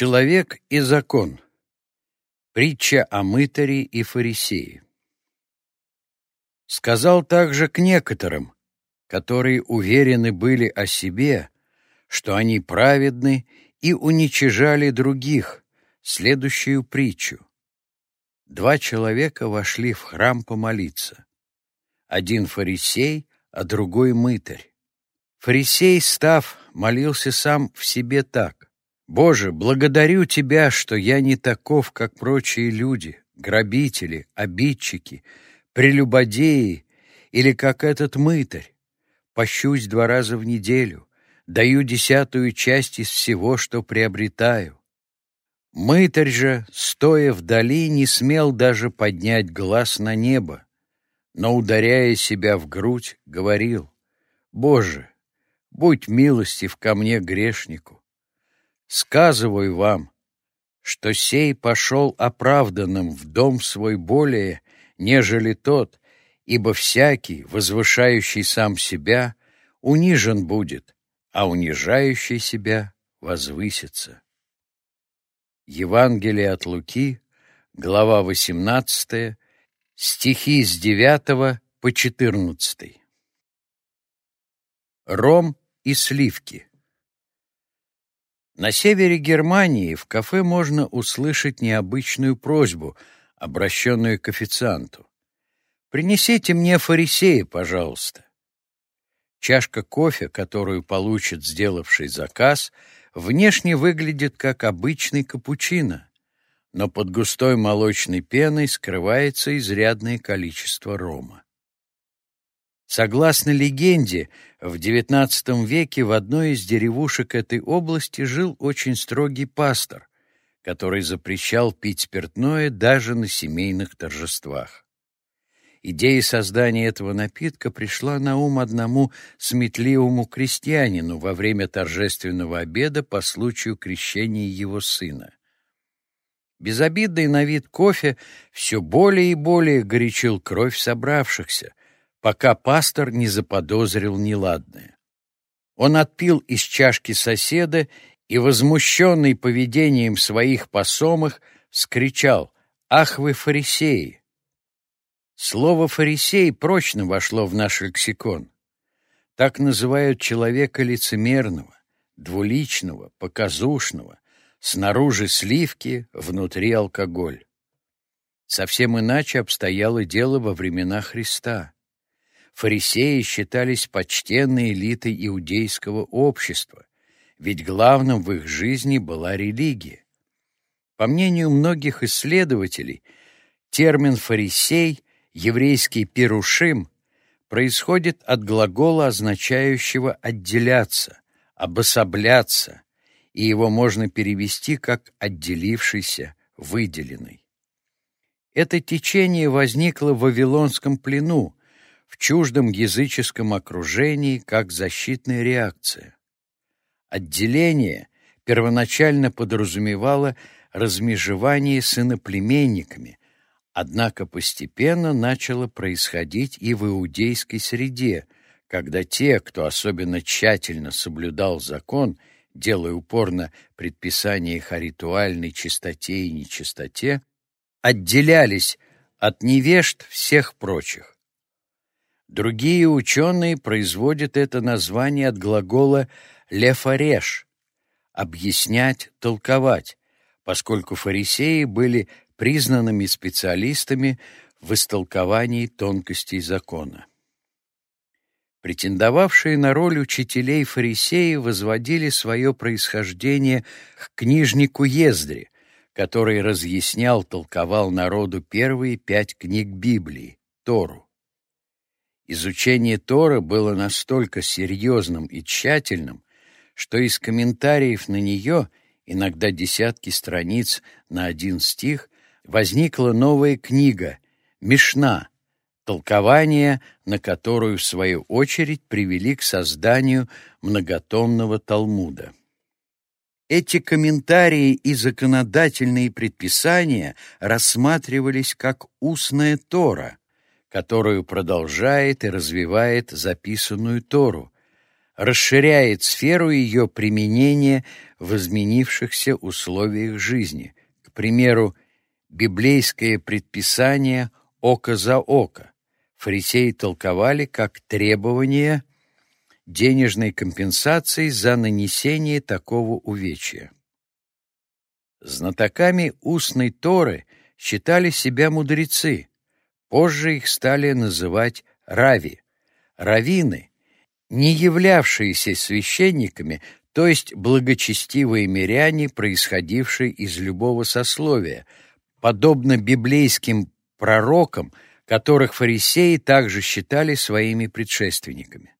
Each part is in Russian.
Человек и закон. Притча о мытаре и фарисее. Сказал также к некоторым, которые уверены были о себе, что они праведны и уничижали других, следующую притчу. Два человека вошли в храм помолиться. Один фарисей, а другой мытарь. Фарисей, став, молился сам в себе так. «Боже, благодарю Тебя, что я не таков, как прочие люди, грабители, обидчики, прелюбодеи или как этот мытарь. Пощусь два раза в неделю, даю десятую часть из всего, что приобретаю. Мытарь же, стоя вдали, не смел даже поднять глаз на небо, но, ударяя себя в грудь, говорил, «Боже, будь милостив ко мне, грешнику. Сказываю вам, что сей пошел оправданным в дом свой более, нежели тот, ибо всякий, возвышающий сам себя, унижен будет, а унижающий себя возвысится. Евангелие от Луки, глава 18, стихи с 9 по 14. Ром и сливки. На севере Германии в кафе можно услышать необычную просьбу, обращенную к официанту. «Принесите мне фарисея, пожалуйста». Чашка кофе, которую получит сделавший заказ, внешне выглядит как обычный капучино, но под густой молочной пеной скрывается изрядное количество рома. Согласно легенде, в XIX веке в одной из деревушек этой области жил очень строгий пастор, который запрещал пить спиртное даже на семейных торжествах. Идея создания этого напитка пришла на ум одному сметливому крестьянину во время торжественного обеда по случаю крещения его сына. Безобидный на вид кофе все более и более горячил кровь собравшихся, пока пастор не заподозрил неладное. Он отпил из чашки соседа и, возмущенный поведением своих посомых, скричал «Ах вы, фарисеи!». Слово «фарисей» прочно вошло в наш лексикон. Так называют человека лицемерного, двуличного, показушного, снаружи сливки, внутри алкоголь. Совсем иначе обстояло дело во времена Христа. Фарисеи считались почтенной элитой иудейского общества, ведь главным в их жизни была религия. По мнению многих исследователей, термин «фарисей», еврейский «перушим», происходит от глагола, означающего «отделяться», «обособляться», и его можно перевести как «отделившийся», «выделенный». Это течение возникло в Вавилонском плену, в чуждом языческом окружении как защитная реакция. Отделение первоначально подразумевало размежевание с иноплеменниками, однако постепенно начало происходить и в иудейской среде, когда те, кто особенно тщательно соблюдал закон, делая упор на предписаниях о ритуальной чистоте и нечистоте, отделялись от невежд всех прочих. Другие ученые производят это название от глагола «лефареш» — «объяснять, толковать», поскольку фарисеи были признанными специалистами в истолковании тонкостей закона. Претендовавшие на роль учителей фарисеи возводили свое происхождение к книжнику Ездре, который разъяснял, толковал народу первые пять книг Библии, Тору. Изучение Торы было настолько серьезным и тщательным, что из комментариев на нее, иногда десятки страниц на один стих, возникла новая книга «Мишна», толкование, на которую, в свою очередь, привели к созданию многотомного Талмуда. Эти комментарии и законодательные предписания рассматривались как устная Тора, которую продолжает и развивает записанную Тору, расширяет сферу ее применения в изменившихся условиях жизни. К примеру, библейское предписание «око за око» фарисеи толковали как требование денежной компенсации за нанесение такого увечья. Знатоками устной Торы считали себя мудрецы, позже их стали называть рави, равины, не являвшиеся священниками, то есть благочестивые миряне, происходившие из любого сословия, подобно библейским пророкам, которых фарисеи также считали своими предшественниками.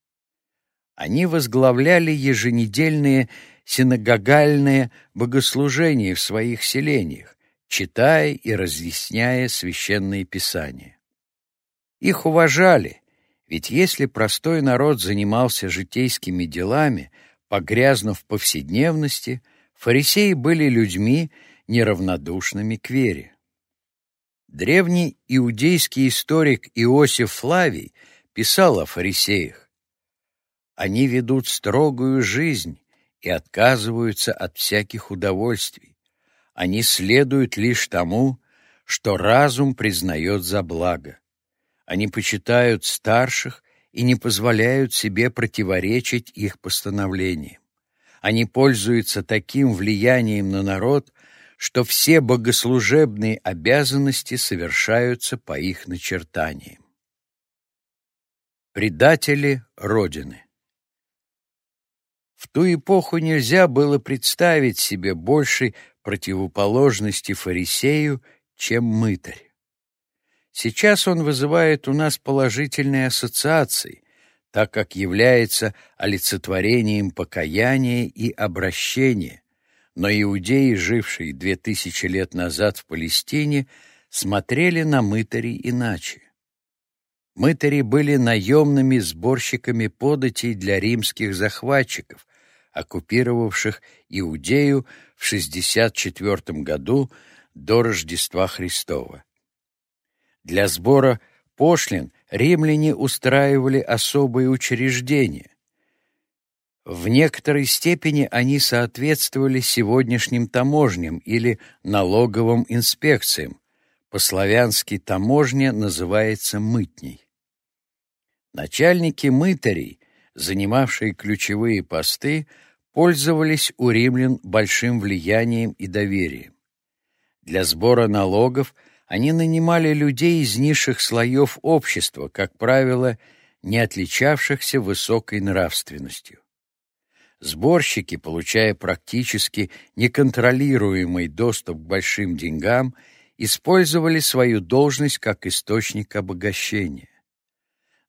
Они возглавляли еженедельные синагогальные богослужения в своих селениях, читая и разъясняя священные писания. Их уважали, ведь если простой народ занимался житейскими делами, погрязнув в повседневности, фарисеи были людьми, неравнодушными к вере. Древний иудейский историк Иосиф Флавий писал о фарисеях. Они ведут строгую жизнь и отказываются от всяких удовольствий. Они следуют лишь тому, что разум признает за благо. Они почитают старших и не позволяют себе противоречить их постановлениям. Они пользуются таким влиянием на народ, что все богослужебные обязанности совершаются по их начертаниям. Предатели Родины в ту эпоху нельзя было представить себе большей противоположности фарисею, чем мытарь. Сейчас он вызывает у нас положительные ассоциации, так как является олицетворением покаяния и обращения, но иудеи, жившие две тысячи лет назад в Палестине, смотрели на мытарей иначе. Мытари были наемными сборщиками податей для римских захватчиков, оккупировавших Иудею в 64 году до Рождества Христова. Для сбора пошлин римляне устраивали особые учреждения. В некоторой степени они соответствовали сегодняшним таможням или налоговым инспекциям. По-славянски таможня называется мытней. Начальники мытарей, занимавшие ключевые посты, пользовались у римлян большим влиянием и доверием. Для сбора налогов они нанимали людей из низших слоев общества, как правило, не отличавшихся высокой нравственностью. Сборщики, получая практически неконтролируемый доступ к большим деньгам, использовали свою должность как источник обогащения.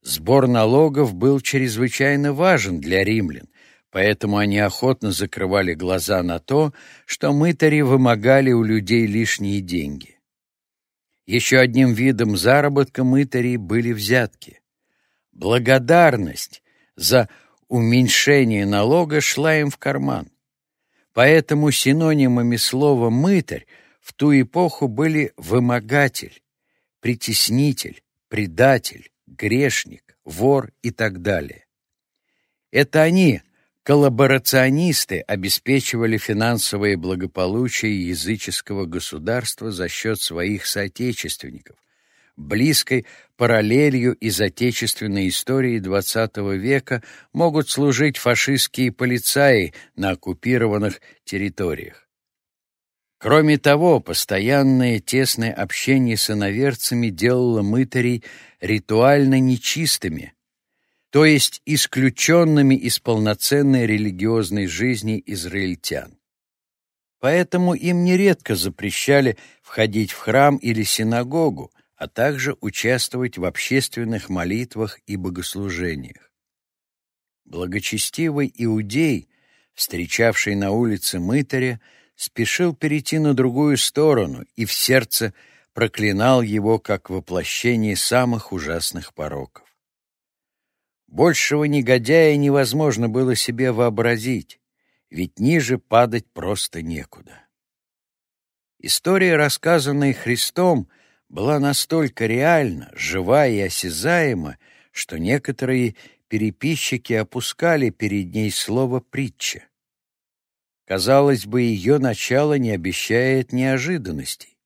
Сбор налогов был чрезвычайно важен для римлян, Поэтому они охотно закрывали глаза на то, что мытари вымогали у людей лишние деньги. Еще одним видом заработка мытарей были взятки. Благодарность за уменьшение налога шла им в карман. Поэтому синонимами слова «мытарь» в ту эпоху были «вымогатель», «притеснитель», «предатель», «грешник», «вор» и так далее. Это они Коллаборационисты обеспечивали финансовое благополучие языческого государства за счет своих соотечественников. Близкой параллелью из отечественной истории XX века могут служить фашистские полицаи на оккупированных территориях. Кроме того, постоянное тесное общение с иноверцами делало мытарей ритуально нечистыми – то есть исключенными из полноценной религиозной жизни израильтян. Поэтому им нередко запрещали входить в храм или синагогу, а также участвовать в общественных молитвах и богослужениях. Благочестивый иудей, встречавший на улице мытаря, спешил перейти на другую сторону и в сердце проклинал его как воплощение самых ужасных пороков. Большего негодяя невозможно было себе вообразить, ведь ниже падать просто некуда. История, рассказанная Христом, была настолько реальна, жива и осязаема, что некоторые переписчики опускали перед ней слово «притча». Казалось бы, ее начало не обещает неожиданностей.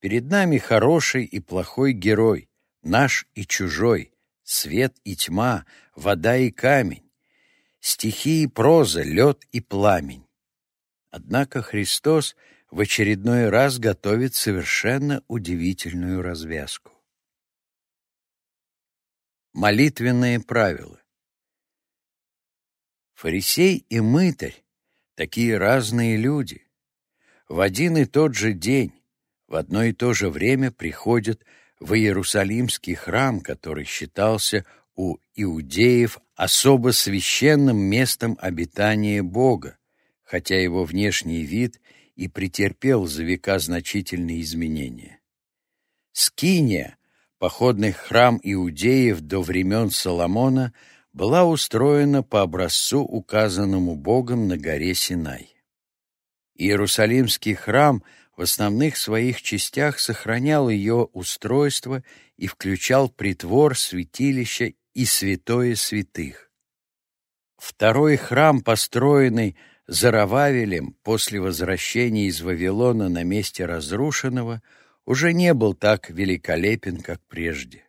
Перед нами хороший и плохой герой, наш и чужой, свет и тьма, вода и камень, стихи и проза, лед и пламень. Однако Христос в очередной раз готовит совершенно удивительную развязку. Молитвенные правила Фарисей и мытарь такие разные люди. В один и тот же день, в одно и то же время приходят в Иерусалимский храм, который считался у иудеев особо священным местом обитания Бога, хотя его внешний вид и претерпел за века значительные изменения. Скиния, походный храм иудеев до времен Соломона, была устроена по образцу, указанному Богом на горе Синай. Иерусалимский храм в основных своих частях сохранял ее устройство и включал притвор, святилище и святое святых. Второй храм, построенный Зарававелем после возвращения из Вавилона на месте разрушенного, уже не был так великолепен, как прежде.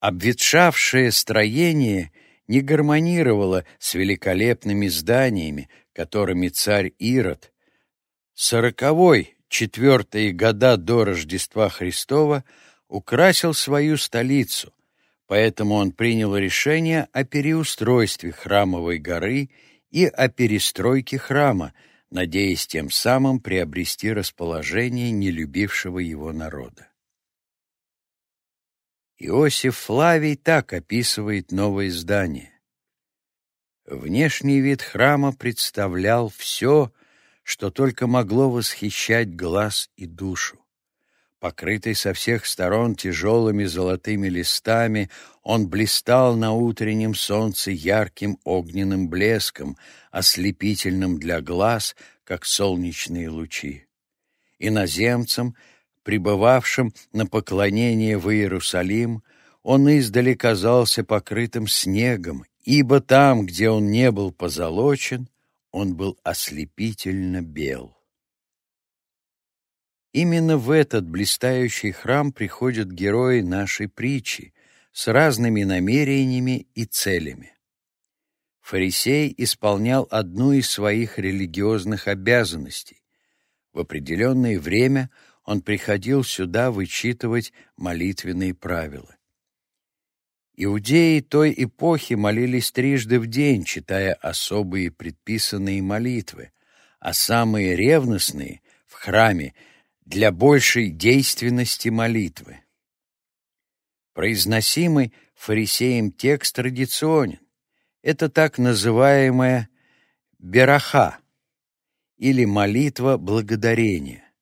Обветшавшее строение не гармонировало с великолепными зданиями, которыми царь Ирод, сороковой, четвертые года до Рождества Христова, украсил свою столицу, поэтому он принял решение о переустройстве храмовой горы и о перестройке храма, надеясь тем самым приобрести расположение нелюбившего его народа. Иосиф Флавий так описывает новое здание. Внешний вид храма представлял все, что только могло восхищать глаз и душу. Покрытый со всех сторон тяжелыми золотыми листами, он блистал на утреннем солнце ярким огненным блеском, ослепительным для глаз, как солнечные лучи. Иноземцам, прибывавшим на поклонение в Иерусалим, он издали казался покрытым снегом, ибо там, где он не был позолочен, он был ослепительно бел. Именно в этот блистающий храм приходят герои нашей притчи с разными намерениями и целями. Фарисей исполнял одну из своих религиозных обязанностей. В определенное время он приходил сюда вычитывать молитвенные правила. Иудеи той эпохи молились трижды в день, читая особые предписанные молитвы, а самые ревностные — в храме — для большей действенности молитвы. Произносимый фарисеем текст традиционен. Это так называемая бераха или молитва благодарения.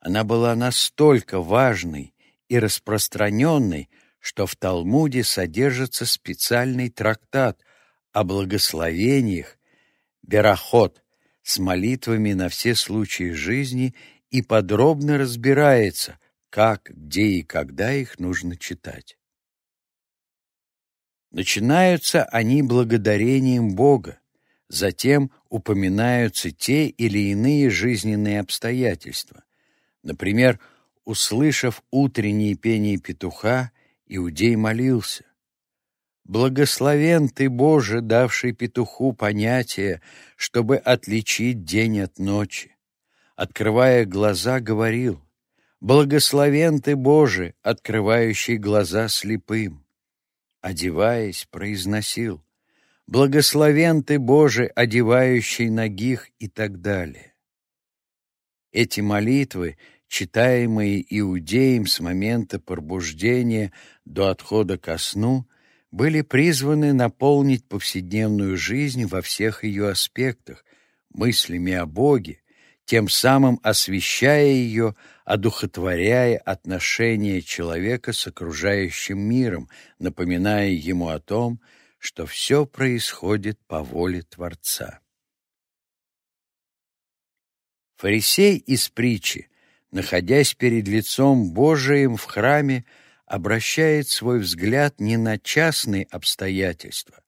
Она была настолько важной и распространенной, что в Талмуде содержится специальный трактат о благословениях, берахот, с молитвами на все случаи жизни и подробно разбирается, как, где и когда их нужно читать. Начинаются они благодарением Бога, затем упоминаются те или иные жизненные обстоятельства. Например, услышав утреннее пение петуха, Иудей молился. «Благословен ты, Боже, давший петуху понятие, чтобы отличить день от ночи открывая глаза, говорил, «Благословен ты, Боже, открывающий глаза слепым». Одеваясь, произносил, «Благословен ты, Боже, одевающий ногих» и так далее. Эти молитвы, читаемые иудеем с момента пробуждения до отхода ко сну, были призваны наполнить повседневную жизнь во всех ее аспектах, мыслями о Боге, тем самым освещая ее, одухотворяя отношения человека с окружающим миром, напоминая ему о том, что все происходит по воле Творца. Фарисей из притчи, находясь перед лицом Божиим в храме, обращает свой взгляд не на частные обстоятельства,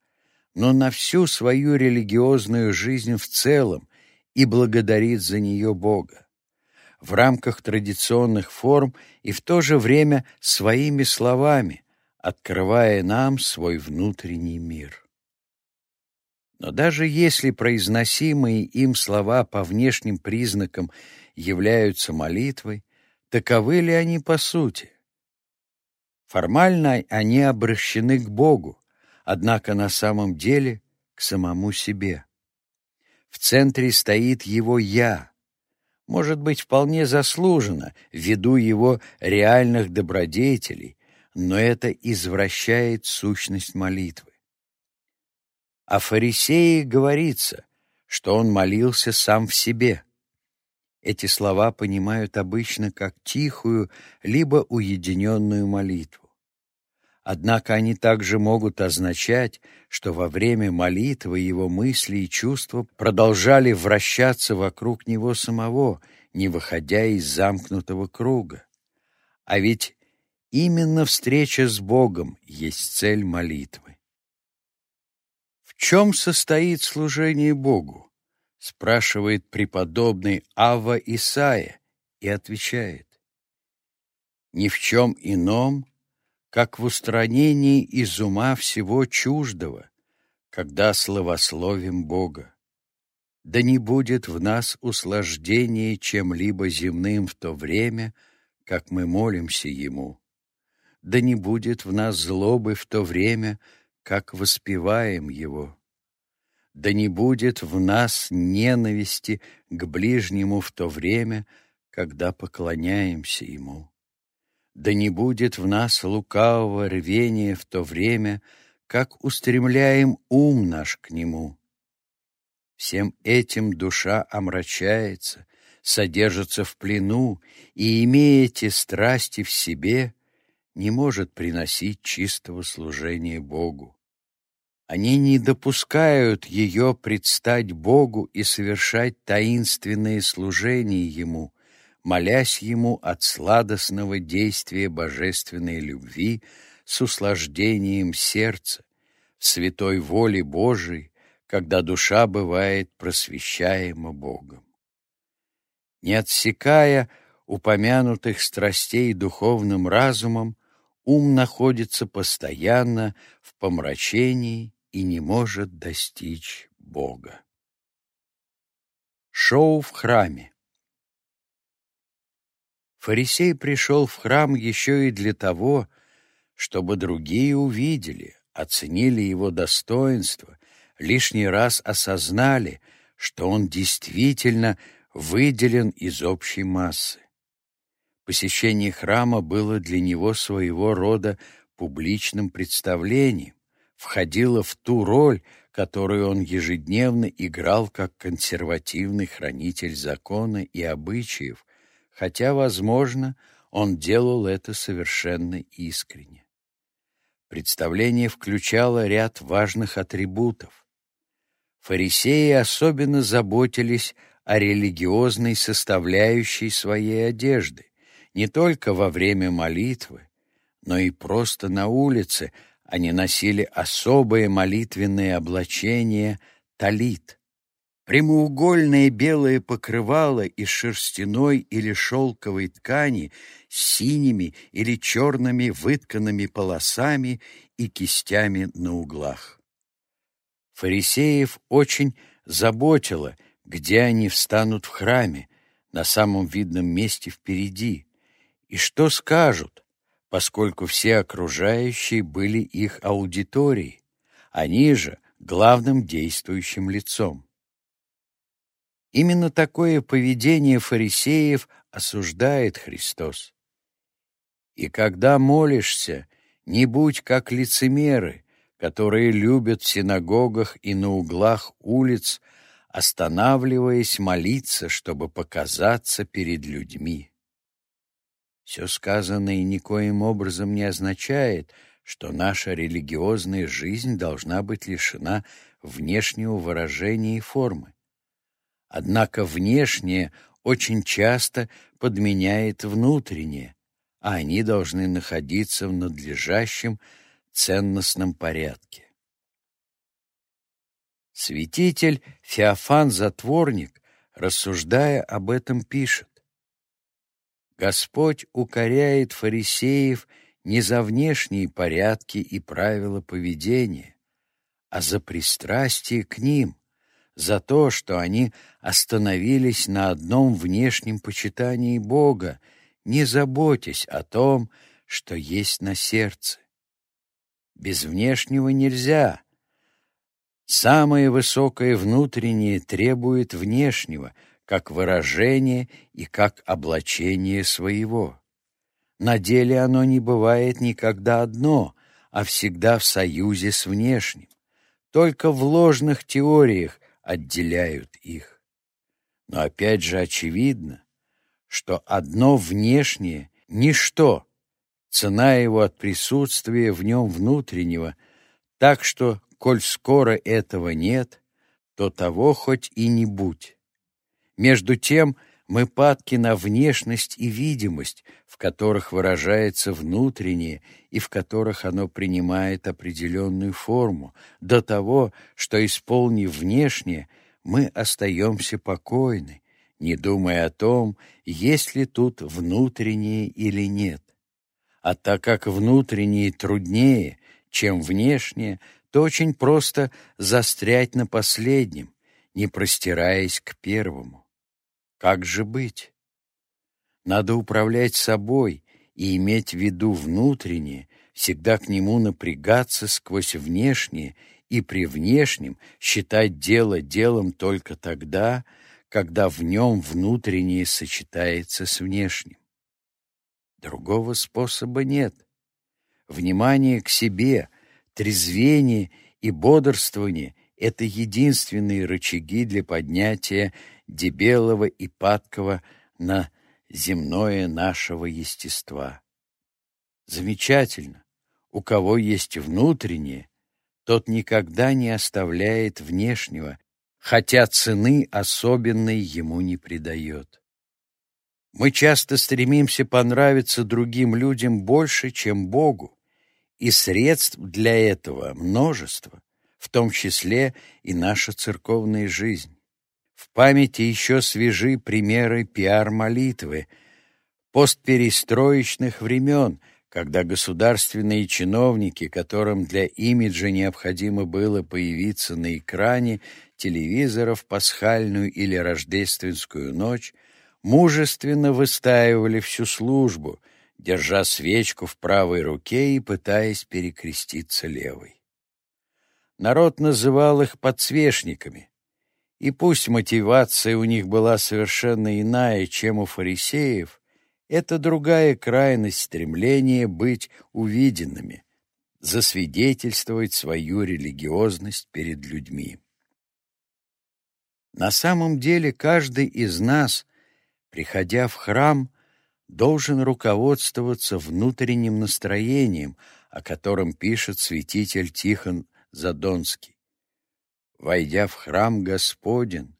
но на всю свою религиозную жизнь в целом и благодарит за нее Бога в рамках традиционных форм и в то же время своими словами, открывая нам свой внутренний мир. Но даже если произносимые им слова по внешним признакам являются молитвой, таковы ли они по сути? Формально они обращены к Богу, однако на самом деле к самому себе. В центре стоит его «я», может быть, вполне заслуженно, ввиду его реальных добродетелей, но это извращает сущность молитвы. О фарисее говорится, что он молился сам в себе. Эти слова понимают обычно как тихую, либо уединенную молитву. Однако они также могут означать, что во время молитвы его мысли и чувства продолжали вращаться вокруг него самого, не выходя из замкнутого круга. А ведь именно встреча с Богом есть цель молитвы. «В чем состоит служение Богу?» — спрашивает преподобный Ава Исаия и отвечает. «Ни в чем ином, как в устранении из ума всего чуждого, когда славословим Бога. Да не будет в нас услаждения чем-либо земным в то время, как мы молимся Ему. Да не будет в нас злобы в то время, как воспеваем Его. Да не будет в нас ненависти к ближнему в то время, когда поклоняемся Ему да не будет в нас лукавого рвения в то время, как устремляем ум наш к Нему. Всем этим душа омрачается, содержится в плену и, имея эти страсти в себе, не может приносить чистого служения Богу. Они не допускают ее предстать Богу и совершать таинственные служения Ему, молясь ему от сладостного действия божественной любви с услаждением сердца, святой воле Божией, когда душа бывает просвещаема Богом. Не отсекая упомянутых страстей духовным разумом, ум находится постоянно в помрачении и не может достичь Бога. Шоу в храме Фарисей пришел в храм еще и для того, чтобы другие увидели, оценили его достоинство, лишний раз осознали, что он действительно выделен из общей массы. Посещение храма было для него своего рода публичным представлением, входило в ту роль, которую он ежедневно играл как консервативный хранитель закона и обычаев, хотя, возможно, он делал это совершенно искренне. Представление включало ряд важных атрибутов. Фарисеи особенно заботились о религиозной составляющей своей одежды, не только во время молитвы, но и просто на улице они носили особое молитвенное облачение талит, Прямоугольное белое покрывало из шерстяной или шелковой ткани с синими или черными вытканными полосами и кистями на углах. Фарисеев очень заботило, где они встанут в храме, на самом видном месте впереди, и что скажут, поскольку все окружающие были их аудиторией, они же главным действующим лицом. Именно такое поведение фарисеев осуждает Христос. И когда молишься, не будь как лицемеры, которые любят в синагогах и на углах улиц, останавливаясь молиться, чтобы показаться перед людьми. Все сказанное никоим образом не означает, что наша религиозная жизнь должна быть лишена внешнего выражения и формы. Однако внешнее очень часто подменяет внутреннее, а они должны находиться в надлежащем ценностном порядке. Святитель Феофан Затворник, рассуждая об этом, пишет Господь укоряет фарисеев не за внешние порядки и правила поведения, а за пристрастие к ним, за то, что они остановились на одном внешнем почитании Бога, не заботясь о том, что есть на сердце. Без внешнего нельзя. Самое высокое внутреннее требует внешнего, как выражение и как облачение своего. На деле оно не бывает никогда одно, а всегда в союзе с внешним. Только в ложных теориях отделяют их. Но опять же очевидно, что одно внешнее — ничто, цена его от присутствия в нем внутреннего, так что, коль скоро этого нет, то того хоть и не будь. Между тем мы падки на внешность и видимость, в которых выражается внутреннее и в которых оно принимает определенную форму, до того, что, исполнив внешнее, мы остаемся покойны, не думая о том, есть ли тут внутреннее или нет. А так как внутреннее труднее, чем внешнее, то очень просто застрять на последнем, не простираясь к первому. Как же быть? Надо управлять собой и иметь в виду внутреннее, всегда к нему напрягаться сквозь внешнее и при внешнем считать дело делом только тогда, когда в нем внутреннее сочетается с внешним. Другого способа нет. Внимание к себе, трезвение и бодрствование — это единственные рычаги для поднятия дебелого и падкого на земное нашего естества. Замечательно. У кого есть внутреннее, тот никогда не оставляет внешнего, хотя цены особенной ему не придает. Мы часто стремимся понравиться другим людям больше, чем Богу, и средств для этого множество, в том числе и наша церковная жизнь. В памяти еще свежи примеры пиар-молитвы постперестроечных времен, когда государственные чиновники, которым для имиджа необходимо было появиться на экране телевизора в пасхальную или рождественскую ночь, мужественно выстаивали всю службу, держа свечку в правой руке и пытаясь перекреститься левой. Народ называл их подсвечниками, и пусть мотивация у них была совершенно иная, чем у фарисеев, это другая крайность стремления быть увиденными, засвидетельствовать свою религиозность перед людьми. На самом деле каждый из нас, приходя в храм, должен руководствоваться внутренним настроением, о котором пишет святитель Тихон Задонский. Войдя в храм Господен,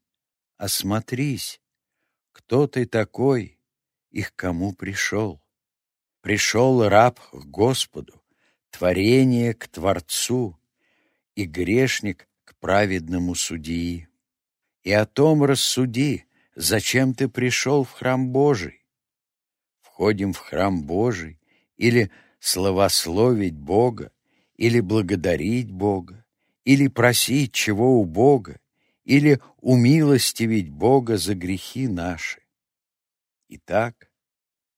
осмотрись, кто ты такой и к кому пришел. Пришел раб к Господу, творение к Творцу и грешник к праведному судьи. И о том рассуди, зачем ты пришел в храм Божий. Входим в храм Божий или славословить Бога, или благодарить Бога, или просить чего у Бога, или умилостивить Бога за грехи наши. Итак,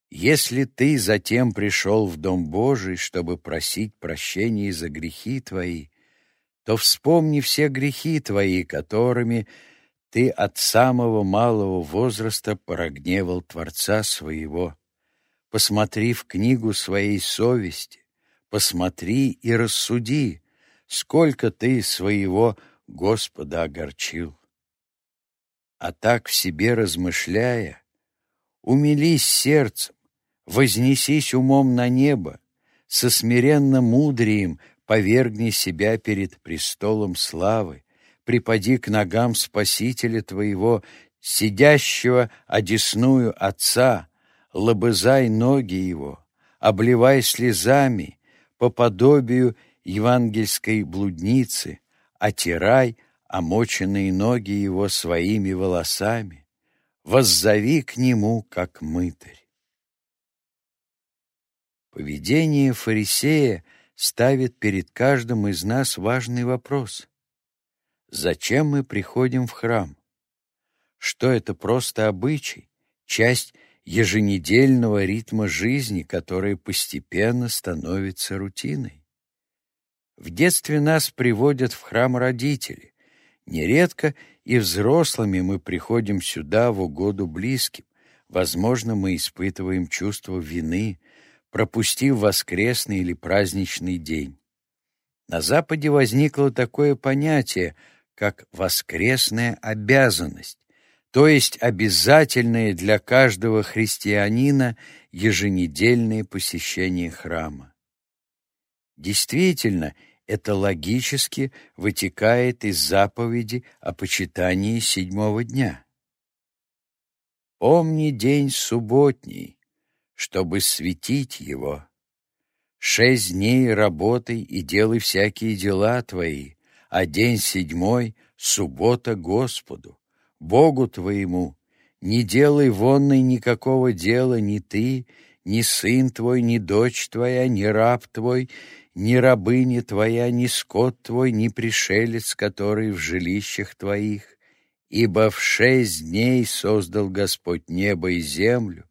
если ты затем пришел в Дом Божий, чтобы просить прощения за грехи твои, то вспомни все грехи твои, которыми ты от самого малого возраста прогневал Творца своего. Посмотри в книгу своей совести, посмотри и рассуди, сколько ты своего Господа огорчил. А так в себе размышляя, умились сердцем, вознесись умом на небо, со смиренным мудрием повергни себя перед престолом славы, припади к ногам Спасителя твоего, сидящего одесную Отца, лобызай ноги его, обливай слезами по подобию евангельской блудницы, отирай омоченные ноги его своими волосами, воззови к нему, как мытарь. Поведение фарисея ставит перед каждым из нас важный вопрос. Зачем мы приходим в храм? Что это просто обычай, часть еженедельного ритма жизни, которая постепенно становится рутиной? В детстве нас приводят в храм родители. Нередко и взрослыми мы приходим сюда в угоду близким. Возможно, мы испытываем чувство вины, пропустив воскресный или праздничный день. На Западе возникло такое понятие, как воскресная обязанность, то есть обязательное для каждого христианина еженедельное посещение храма. Действительно, это логически вытекает из заповеди о почитании седьмого дня. «Помни день субботний, чтобы светить его. Шесть дней работай и делай всякие дела твои, а день седьмой — суббота Господу, Богу твоему. Не делай вонной никакого дела ни ты, ни сын твой, ни дочь твоя, ни раб твой, ни рабыня твоя, ни скот твой, ни пришелец, который в жилищах твоих. Ибо в шесть дней создал Господь небо и землю,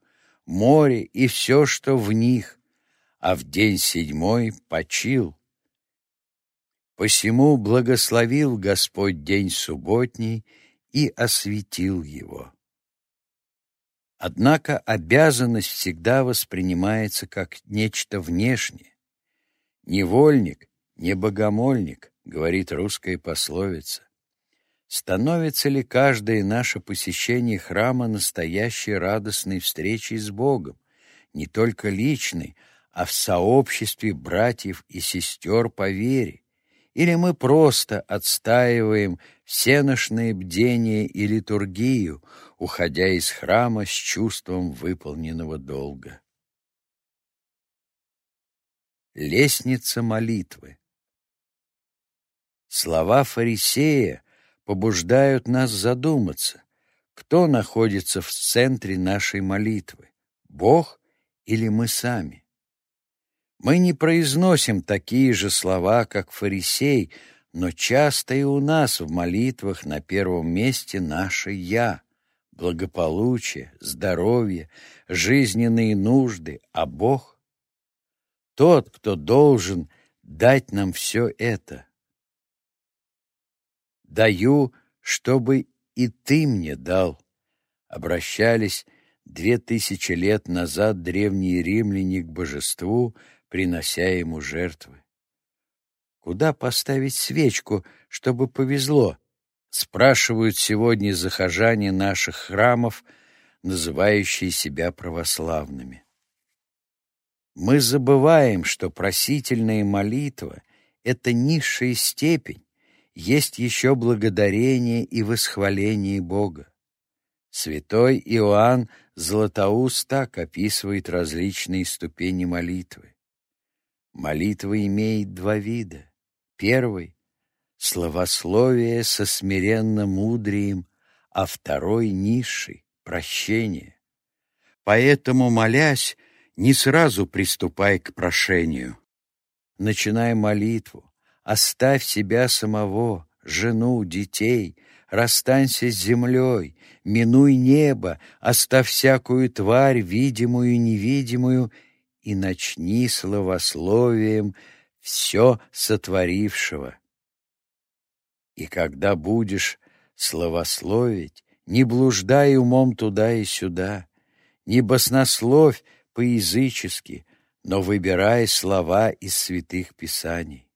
море и все, что в них, а в день седьмой почил. Посему благословил Господь день субботний и осветил его. Однако обязанность всегда воспринимается как нечто внешнее. «Невольник, не богомольник», — говорит русская пословица. Становится ли каждое наше посещение храма настоящей радостной встречей с Богом, не только личной, а в сообществе братьев и сестер по вере? Или мы просто отстаиваем всеношные бдения и литургию, уходя из храма с чувством выполненного долга? Лестница молитвы Слова фарисея побуждают нас задуматься, кто находится в центре нашей молитвы, Бог или мы сами. Мы не произносим такие же слова, как фарисей, но часто и у нас в молитвах на первом месте наше «я», благополучие, здоровье, жизненные нужды, а Бог — тот, кто должен дать нам все это — даю, чтобы и ты мне дал. Обращались две тысячи лет назад древние римляне к божеству, принося ему жертвы. Куда поставить свечку, чтобы повезло? Спрашивают сегодня захожане наших храмов, называющие себя православными. Мы забываем, что просительная молитва — это низшая степень, есть еще благодарение и восхваление Бога. Святой Иоанн Златоуст так описывает различные ступени молитвы. Молитва имеет два вида. Первый — словословие со смиренным мудрием, а второй — низший — прощение. Поэтому, молясь, не сразу приступай к прошению. Начинай молитву, Оставь себя самого, жену, детей, расстанься с землей, минуй небо, оставь всякую тварь, видимую и невидимую, и начни словословием все сотворившего. И когда будешь словословить, не блуждай умом туда и сюда, не баснословь по-язычески, но выбирай слова из святых писаний.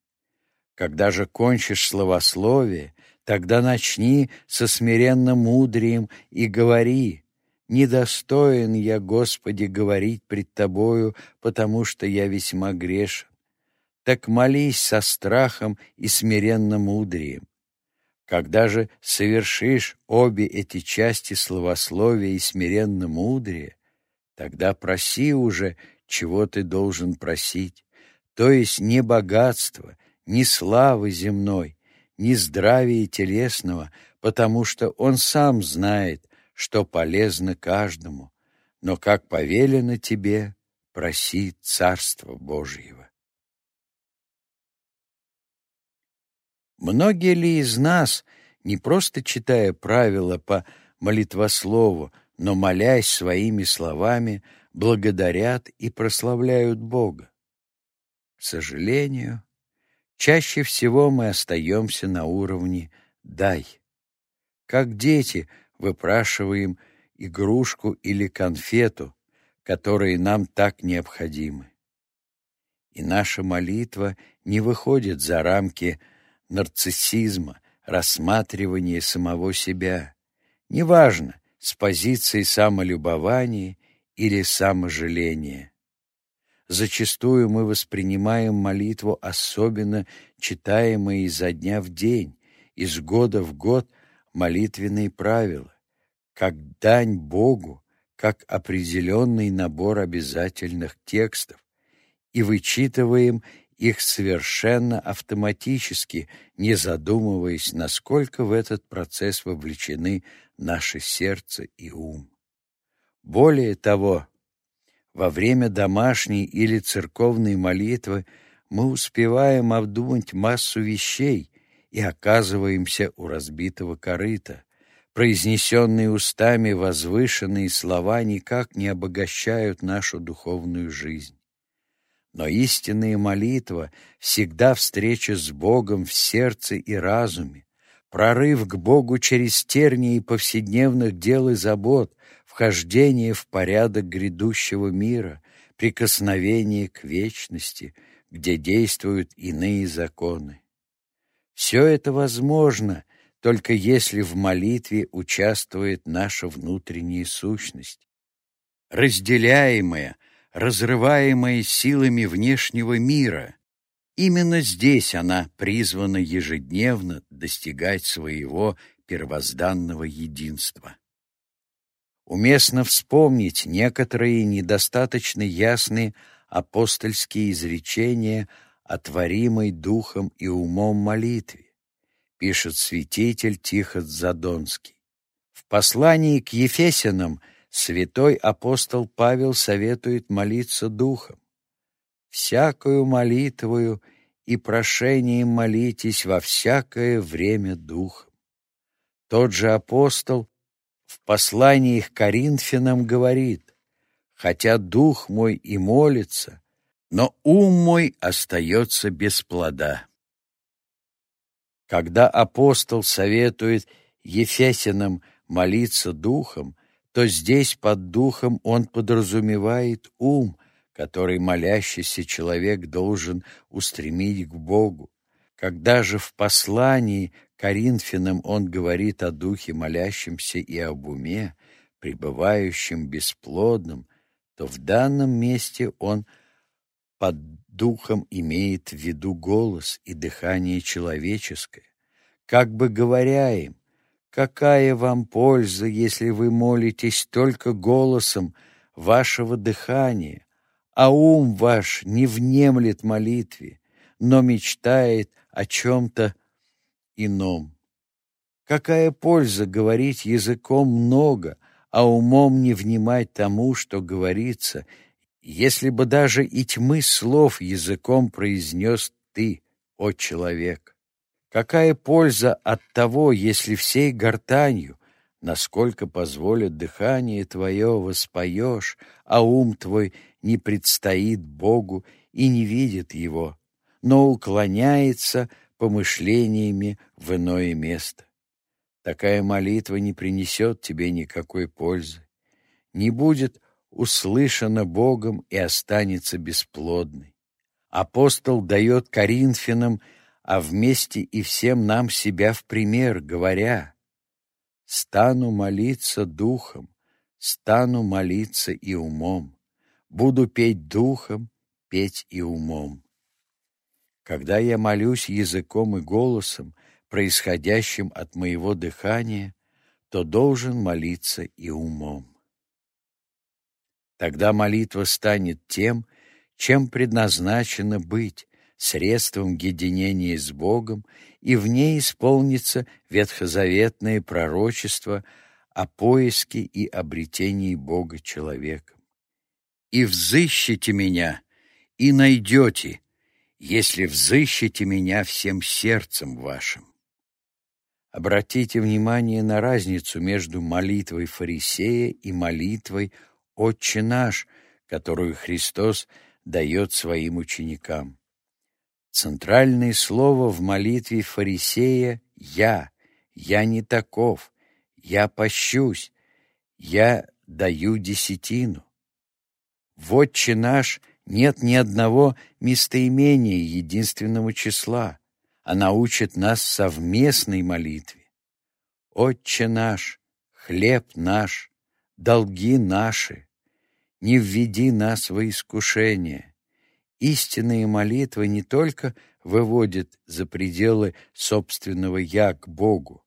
Когда же кончишь словословие, тогда начни со смиренным мудрием и говори, «Недостоин я, Господи, говорить пред Тобою, потому что я весьма грешен». Так молись со страхом и смиренным мудрием. Когда же совершишь обе эти части словословия и смиренно мудрее, Тогда проси уже, чего ты должен просить, то есть не богатство, не славы земной, не здравия телесного, потому что он сам знает, что полезно каждому, но как повелено тебе, проси Царства Божьего. Многие ли из нас, не просто читая правила по молитвослову, но, молясь своими словами, благодарят и прославляют Бога? К сожалению, чаще всего мы остаемся на уровне «дай». Как дети выпрашиваем игрушку или конфету, которые нам так необходимы. И наша молитва не выходит за рамки нарциссизма, рассматривания самого себя. Неважно, с позиции самолюбования или саможаления. Зачастую мы воспринимаем молитву особенно читаемой изо дня в день, из года в год молитвенные правила, как дань Богу, как определенный набор обязательных текстов, и вычитываем их совершенно автоматически, не задумываясь, насколько в этот процесс вовлечены наше сердце и ум. Более того, во время домашней или церковной молитвы мы успеваем обдумать массу вещей и оказываемся у разбитого корыта. Произнесенные устами возвышенные слова никак не обогащают нашу духовную жизнь. Но истинная молитва всегда встреча с Богом в сердце и разуме, прорыв к Богу через тернии повседневных дел и забот, вхождение в порядок грядущего мира, прикосновение к вечности, где действуют иные законы. Все это возможно, только если в молитве участвует наша внутренняя сущность, разделяемая, разрываемая силами внешнего мира. Именно здесь она призвана ежедневно достигать своего первозданного единства. Уместно вспомнить некоторые недостаточно ясные апостольские изречения о творимой духом и умом молитве, пишет святитель Тихот Задонский. В послании к Ефесянам – святой апостол Павел советует молиться духом. «Всякую молитвою и прошением молитесь во всякое время духом». Тот же апостол в послании к Коринфянам говорит, «Хотя дух мой и молится, но ум мой остается без плода». Когда апостол советует Ефесянам молиться духом, то здесь под духом он подразумевает ум, который молящийся человек должен устремить к Богу. Когда же в послании Коринфянам он говорит о духе молящемся и об уме, пребывающем бесплодном, то в данном месте он под духом имеет в виду голос и дыхание человеческое, как бы говоря им, Какая вам польза, если вы молитесь только голосом вашего дыхания, а ум ваш не внемлет молитве, но мечтает о чем-то ином? Какая польза говорить языком много, а умом не внимать тому, что говорится, если бы даже и тьмы слов языком произнес ты, о человек? Какая польза от того, если всей гортанью, насколько позволит дыхание твое, воспоешь, а ум твой не предстоит Богу и не видит его, но уклоняется помышлениями в иное место? Такая молитва не принесет тебе никакой пользы, не будет услышана Богом и останется бесплодной. Апостол дает Коринфянам а вместе и всем нам себя в пример, говоря, «Стану молиться духом, стану молиться и умом, буду петь духом, петь и умом». Когда я молюсь языком и голосом, происходящим от моего дыхания, то должен молиться и умом. Тогда молитва станет тем, чем предназначена быть, средством единения с Богом, и в ней исполнится ветхозаветное пророчество о поиске и обретении Бога человеком. «И взыщите меня, и найдете, если взыщете меня всем сердцем вашим». Обратите внимание на разницу между молитвой фарисея и молитвой «Отче наш», которую Христос дает своим ученикам. Центральное слово в молитве фарисея «Я», «Я не таков», «Я пощусь», «Я даю десятину». В «Отче наш» нет ни одного местоимения единственного числа. Она учит нас совместной молитве. «Отче наш, хлеб наш, долги наши, не введи нас во искушение». Истинная молитва не только выводит за пределы собственного «я» к Богу,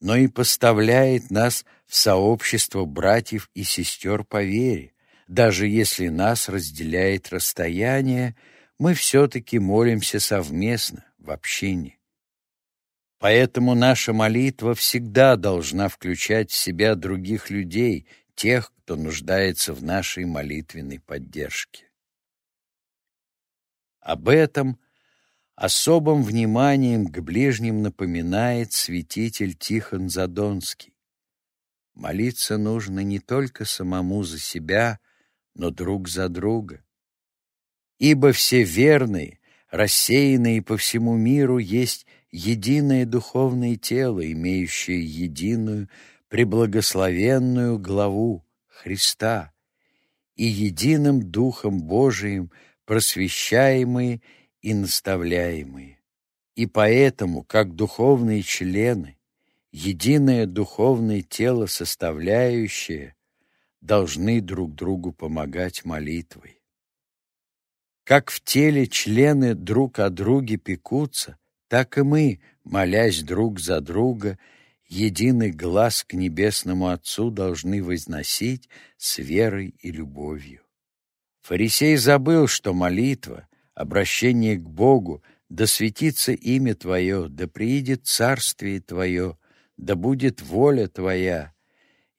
но и поставляет нас в сообщество братьев и сестер по вере. Даже если нас разделяет расстояние, мы все-таки молимся совместно, в общине. Поэтому наша молитва всегда должна включать в себя других людей, тех, кто нуждается в нашей молитвенной поддержке. Об этом особым вниманием к ближним напоминает святитель Тихон Задонский. Молиться нужно не только самому за себя, но друг за друга. Ибо все верные, рассеянные по всему миру, есть единое духовное тело, имеющее единую, преблагословенную главу Христа и единым Духом Божиим просвещаемые и наставляемые. И поэтому, как духовные члены, единое духовное тело составляющее, должны друг другу помогать молитвой. Как в теле члены друг о друге пекутся, так и мы, молясь друг за друга, единый глаз к Небесному Отцу должны возносить с верой и любовью. Фарисей забыл, что молитва, обращение к Богу, да светится имя Твое, да приидет царствие Твое, да будет воля Твоя.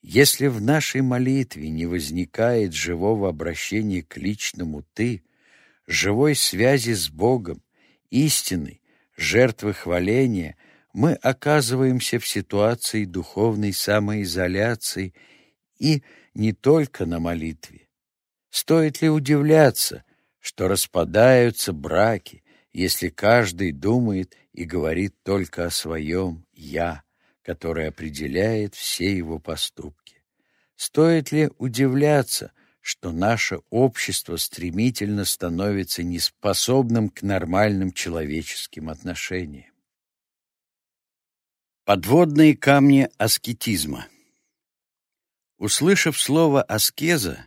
Если в нашей молитве не возникает живого обращения к личному «ты», живой связи с Богом, истинной, жертвы хваления, мы оказываемся в ситуации духовной самоизоляции и не только на молитве. Стоит ли удивляться, что распадаются браки, если каждый думает и говорит только о своем «я», которое определяет все его поступки? Стоит ли удивляться, что наше общество стремительно становится неспособным к нормальным человеческим отношениям. Подводные камни аскетизма Услышав слово «аскеза»,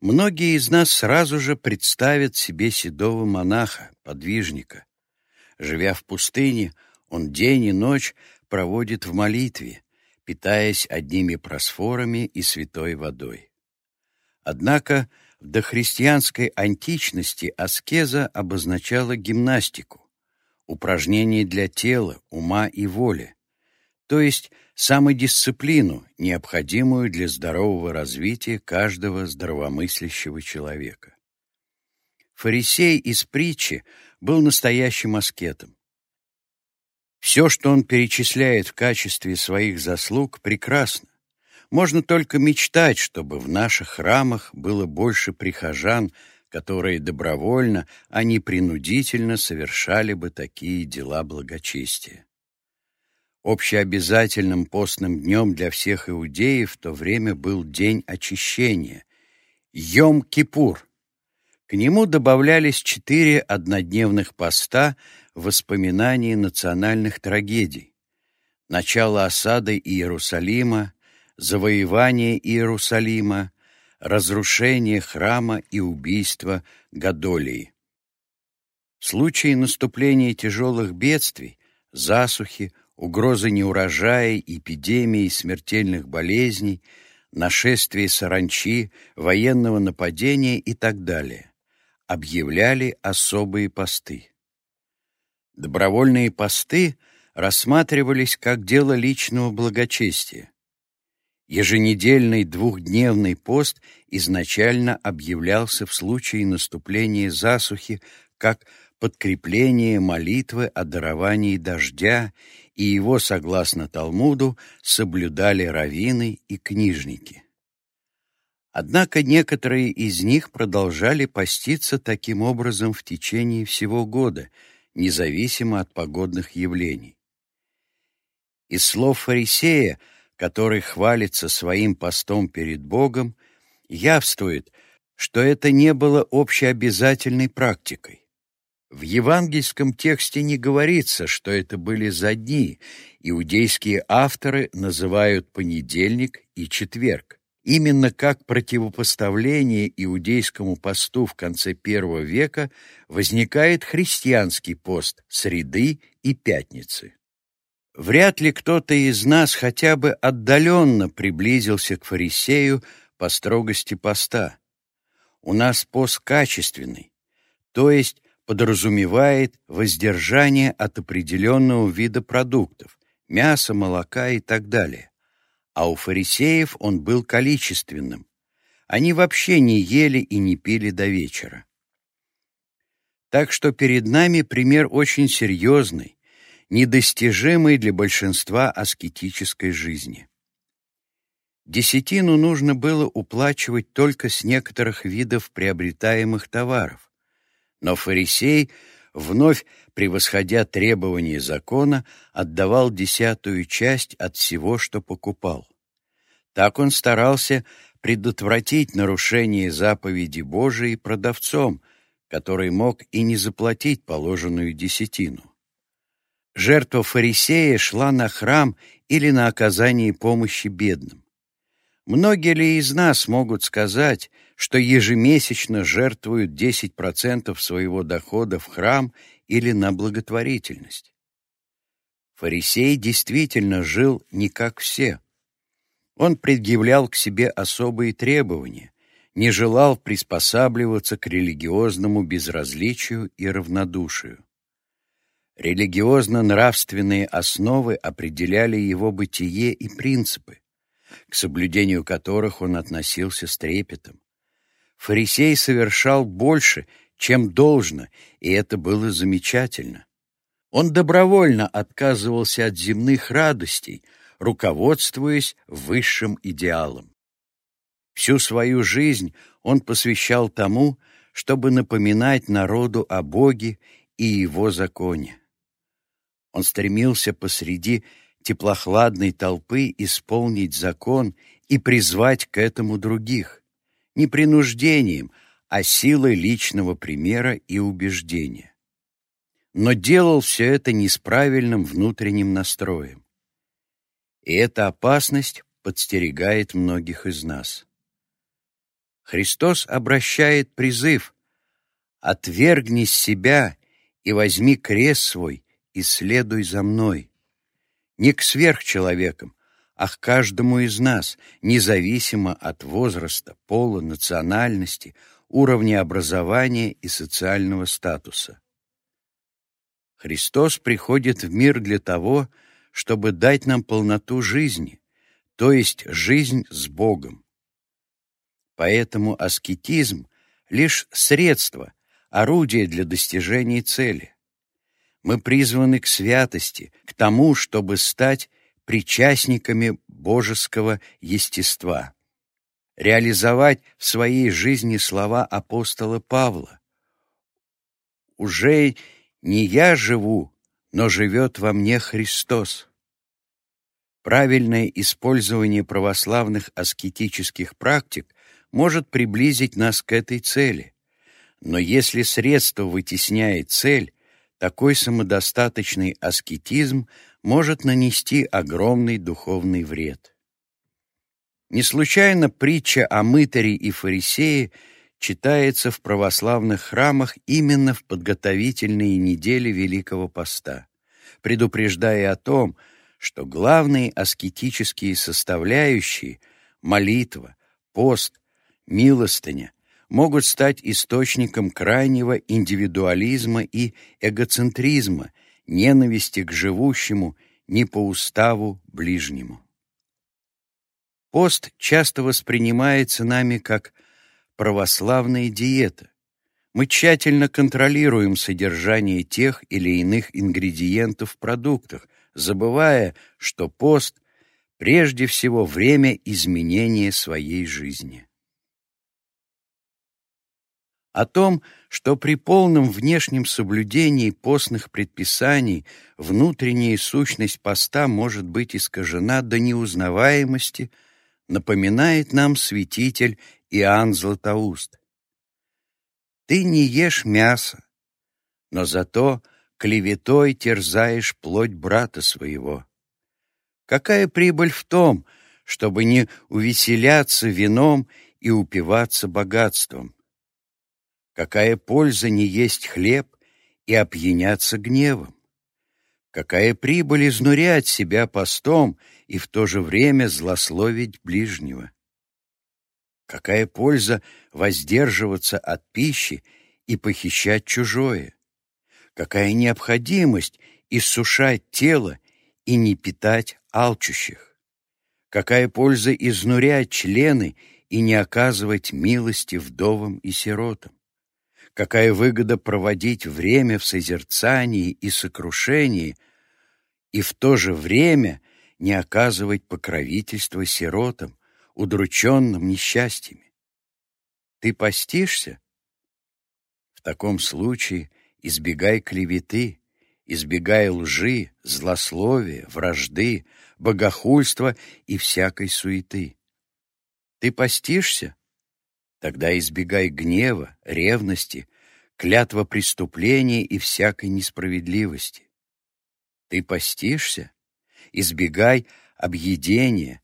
многие из нас сразу же представят себе седого монаха, подвижника. Живя в пустыне, он день и ночь проводит в молитве, питаясь одними просфорами и святой водой. Однако в дохристианской античности аскеза обозначала гимнастику, упражнение для тела, ума и воли, то есть самодисциплину, необходимую для здорового развития каждого здравомыслящего человека. Фарисей из притчи был настоящим аскетом. Все, что он перечисляет в качестве своих заслуг, прекрасно. Можно только мечтать, чтобы в наших храмах было больше прихожан, которые добровольно, а не принудительно совершали бы такие дела благочестия. Общеобязательным постным днем для всех иудеев в то время был день очищения – Йом-Кипур. К нему добавлялись четыре однодневных поста воспоминании национальных трагедий. Начало осады Иерусалима, завоевание Иерусалима, разрушение храма и убийство Гадолии. В случае наступления тяжелых бедствий, засухи, угрозы неурожая, эпидемий, смертельных болезней, нашествия саранчи, военного нападения и так далее, объявляли особые посты. Добровольные посты рассматривались как дело личного благочестия. Еженедельный двухдневный пост изначально объявлялся в случае наступления засухи как подкрепление молитвы о даровании дождя, и его, согласно Талмуду, соблюдали раввины и книжники. Однако некоторые из них продолжали поститься таким образом в течение всего года, независимо от погодных явлений. Из слов фарисея, который хвалится своим постом перед Богом, явствует, что это не было общеобязательной практикой. В евангельском тексте не говорится, что это были за дни. Иудейские авторы называют понедельник и четверг. Именно как противопоставление иудейскому посту в конце первого века возникает христианский пост среды и пятницы. Вряд ли кто-то из нас хотя бы отдаленно приблизился к фарисею по строгости поста. У нас пост качественный, то есть подразумевает воздержание от определенного вида продуктов – мяса, молока и так далее. А у фарисеев он был количественным. Они вообще не ели и не пили до вечера. Так что перед нами пример очень серьезный, недостижимый для большинства аскетической жизни. Десятину нужно было уплачивать только с некоторых видов приобретаемых товаров, но фарисей, вновь превосходя требования закона, отдавал десятую часть от всего, что покупал. Так он старался предотвратить нарушение заповеди Божией продавцом, который мог и не заплатить положенную десятину. Жертва фарисея шла на храм или на оказание помощи бедным. Многие ли из нас могут сказать, что ежемесячно жертвуют 10% своего дохода в храм или на благотворительность. Фарисей действительно жил не как все. Он предъявлял к себе особые требования, не желал приспосабливаться к религиозному безразличию и равнодушию. Религиозно-нравственные основы определяли его бытие и принципы, к соблюдению которых он относился с трепетом, Фарисей совершал больше, чем должно, и это было замечательно. Он добровольно отказывался от земных радостей, руководствуясь высшим идеалом. Всю свою жизнь он посвящал тому, чтобы напоминать народу о Боге и Его законе. Он стремился посреди теплохладной толпы исполнить закон и призвать к этому других не принуждением, а силой личного примера и убеждения. Но делал все это не с правильным внутренним настроем. И эта опасность подстерегает многих из нас. Христос обращает призыв «Отвергни себя и возьми крест свой и следуй за мной». Не к сверхчеловекам, а к каждому из нас, независимо от возраста, пола, национальности, уровня образования и социального статуса. Христос приходит в мир для того, чтобы дать нам полноту жизни, то есть жизнь с Богом. Поэтому аскетизм — лишь средство, орудие для достижения цели. Мы призваны к святости, к тому, чтобы стать причастниками божеского естества. Реализовать в своей жизни слова апостола Павла. «Уже не я живу, но живет во мне Христос». Правильное использование православных аскетических практик может приблизить нас к этой цели. Но если средство вытесняет цель, такой самодостаточный аскетизм может нанести огромный духовный вред. Не случайно притча о мытаре и фарисее читается в православных храмах именно в подготовительные недели Великого Поста, предупреждая о том, что главные аскетические составляющие молитва, пост, милостыня могут стать источником крайнего индивидуализма и эгоцентризма, ненависти к живущему не по уставу ближнему. Пост часто воспринимается нами как православная диета. Мы тщательно контролируем содержание тех или иных ингредиентов в продуктах, забывая, что пост — прежде всего время изменения своей жизни о том, что при полном внешнем соблюдении постных предписаний внутренняя сущность поста может быть искажена до неузнаваемости, напоминает нам святитель Иоанн Златоуст. «Ты не ешь мясо, но зато клеветой терзаешь плоть брата своего. Какая прибыль в том, чтобы не увеселяться вином и упиваться богатством? Какая польза не есть хлеб и опьяняться гневом? Какая прибыль изнурять себя постом и в то же время злословить ближнего? Какая польза воздерживаться от пищи и похищать чужое? Какая необходимость иссушать тело и не питать алчущих? Какая польза изнурять члены и не оказывать милости вдовам и сиротам? Какая выгода проводить время в созерцании и сокрушении и в то же время не оказывать покровительства сиротам, удрученным несчастьями. Ты постишься? В таком случае избегай клеветы, избегай лжи, злословия, вражды, богохульства и всякой суеты. Ты постишься? Тогда избегай гнева, ревности, клятва преступления и всякой несправедливости. Ты постишься? Избегай объедения,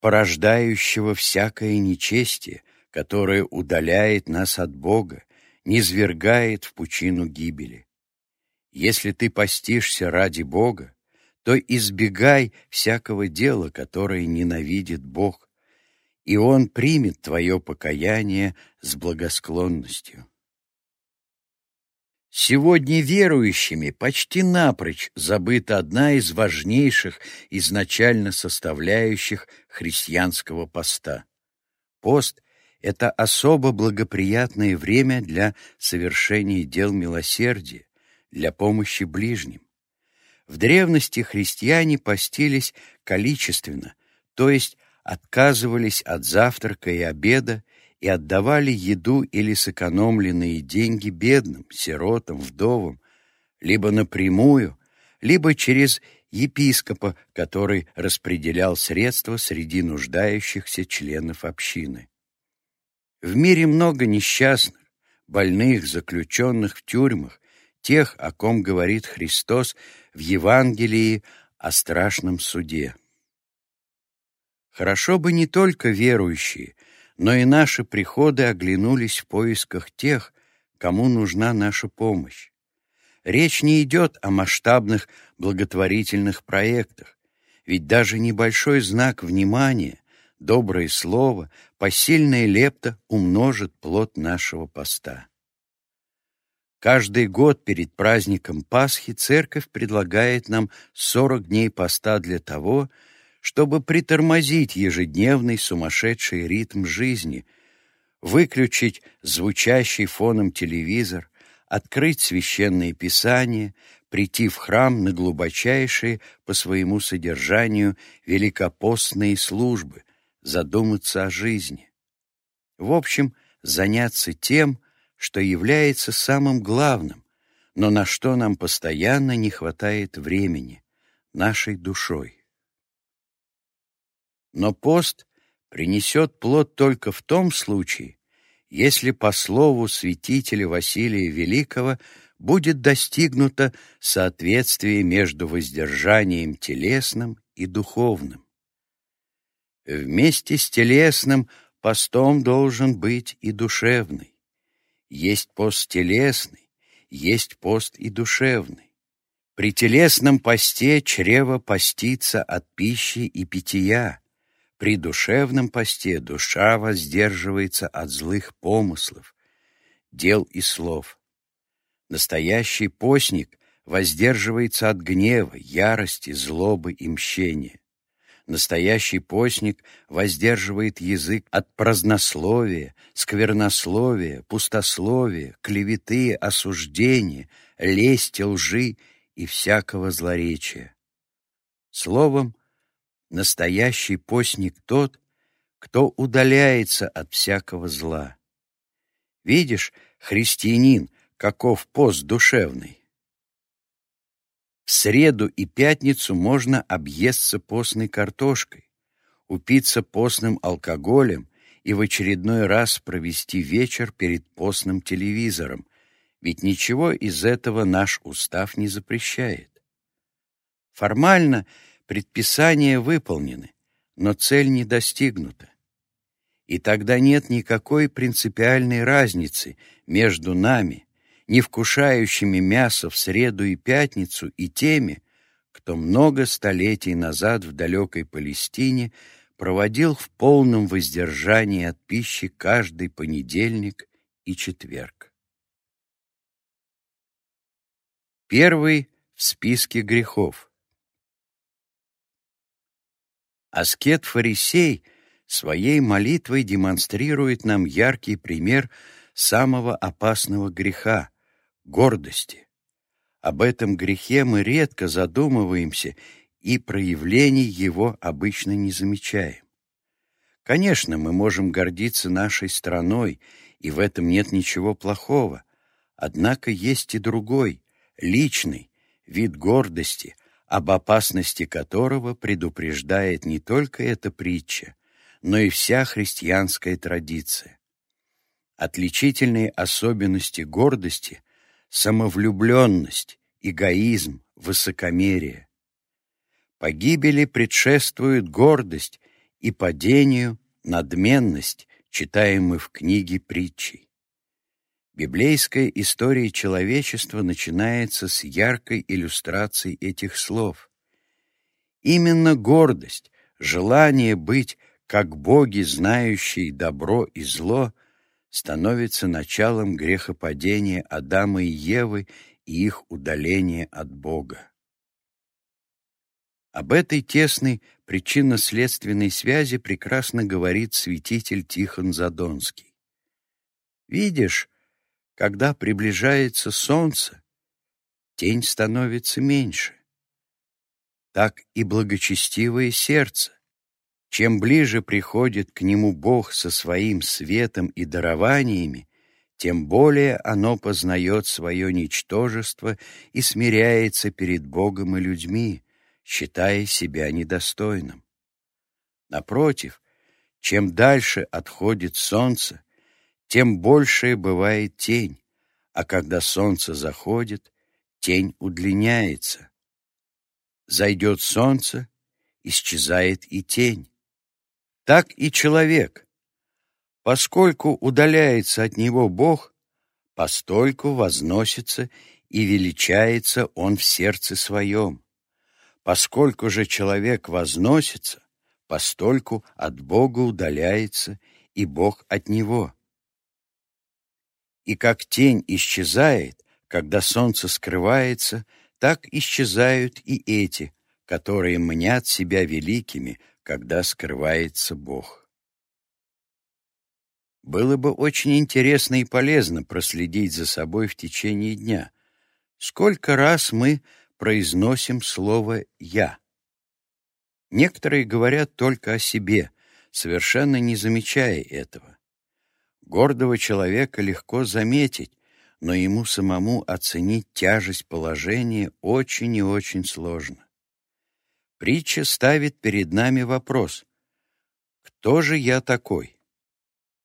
порождающего всякое нечестие, которое удаляет нас от Бога, низвергает в пучину гибели. Если ты постишься ради Бога, то избегай всякого дела, которое ненавидит Бог, и Он примет твое покаяние с благосклонностью. Сегодня верующими почти напрочь забыта одна из важнейших изначально составляющих христианского поста. Пост — это особо благоприятное время для совершения дел милосердия, для помощи ближним. В древности христиане постились количественно, то есть отказывались от завтрака и обеда и отдавали еду или сэкономленные деньги бедным, сиротам, вдовам, либо напрямую, либо через епископа, который распределял средства среди нуждающихся членов общины. В мире много несчастных, больных, заключенных в тюрьмах, тех, о ком говорит Христос в Евангелии о страшном суде. Хорошо бы не только верующие, но и наши приходы оглянулись в поисках тех, кому нужна наша помощь. Речь не идет о масштабных благотворительных проектах, ведь даже небольшой знак внимания, доброе слово, посильная лепта умножит плод нашего поста. Каждый год перед праздником Пасхи церковь предлагает нам 40 дней поста для того, чтобы притормозить ежедневный сумасшедший ритм жизни, выключить звучащий фоном телевизор, открыть священные писания, прийти в храм на глубочайшие по своему содержанию великопостные службы, задуматься о жизни. В общем, заняться тем, что является самым главным, но на что нам постоянно не хватает времени, нашей душой. Но пост принесет плод только в том случае, если по слову святителя Василия Великого будет достигнуто соответствие между воздержанием телесным и духовным. Вместе с телесным постом должен быть и душевный. Есть пост телесный, есть пост и душевный. При телесном посте чрево постится от пищи и питья, При душевном посте душа воздерживается от злых помыслов, дел и слов. Настоящий постник воздерживается от гнева, ярости, злобы и мщения. Настоящий постник воздерживает язык от празднословия, сквернословия, пустословия, клеветы, осуждения, лести, лжи и всякого злоречия. Словом, Настоящий постник тот, кто удаляется от всякого зла. Видишь, христианин, каков пост душевный. В среду и пятницу можно объесться постной картошкой, упиться постным алкоголем и в очередной раз провести вечер перед постным телевизором, ведь ничего из этого наш устав не запрещает. Формально Предписания выполнены, но цель не достигнута. И тогда нет никакой принципиальной разницы между нами, не вкушающими мясо в среду и пятницу, и теми, кто много столетий назад в далекой Палестине проводил в полном воздержании от пищи каждый понедельник и четверг. Первый в списке грехов – Аскет-фарисей своей молитвой демонстрирует нам яркий пример самого опасного греха — гордости. Об этом грехе мы редко задумываемся и проявлений его обычно не замечаем. Конечно, мы можем гордиться нашей страной, и в этом нет ничего плохого. Однако есть и другой, личный, вид гордости, об опасности которого предупреждает не только эта притча, но и вся христианская традиция. Отличительные особенности гордости — самовлюбленность, эгоизм, высокомерие. Погибели предшествует гордость и падению надменность, читаемый в книге притчей. Библейская история человечества начинается с яркой иллюстрацией этих слов. Именно гордость, желание быть как боги, знающие добро и зло, становится началом грехопадения Адама и Евы и их удаления от Бога. Об этой тесной причинно-следственной связи прекрасно говорит святитель Тихон Задонский. «Видишь, когда приближается солнце, тень становится меньше. Так и благочестивое сердце. Чем ближе приходит к нему Бог со своим светом и дарованиями, тем более оно познает свое ничтожество и смиряется перед Богом и людьми, считая себя недостойным. Напротив, чем дальше отходит солнце, тем большая бывает тень, а когда солнце заходит, тень удлиняется. Зайдет солнце, исчезает и тень. Так и человек. Поскольку удаляется от него Бог, постольку возносится и величается он в сердце своем. Поскольку же человек возносится, постольку от Бога удаляется, и Бог от него. И как тень исчезает, когда солнце скрывается, так исчезают и эти, которые мнят себя великими, когда скрывается Бог. Было бы очень интересно и полезно проследить за собой в течение дня. Сколько раз мы произносим слово «я». Некоторые говорят только о себе, совершенно не замечая этого. Гордого человека легко заметить, но ему самому оценить тяжесть положения очень и очень сложно. Притча ставит перед нами вопрос «Кто же я такой?»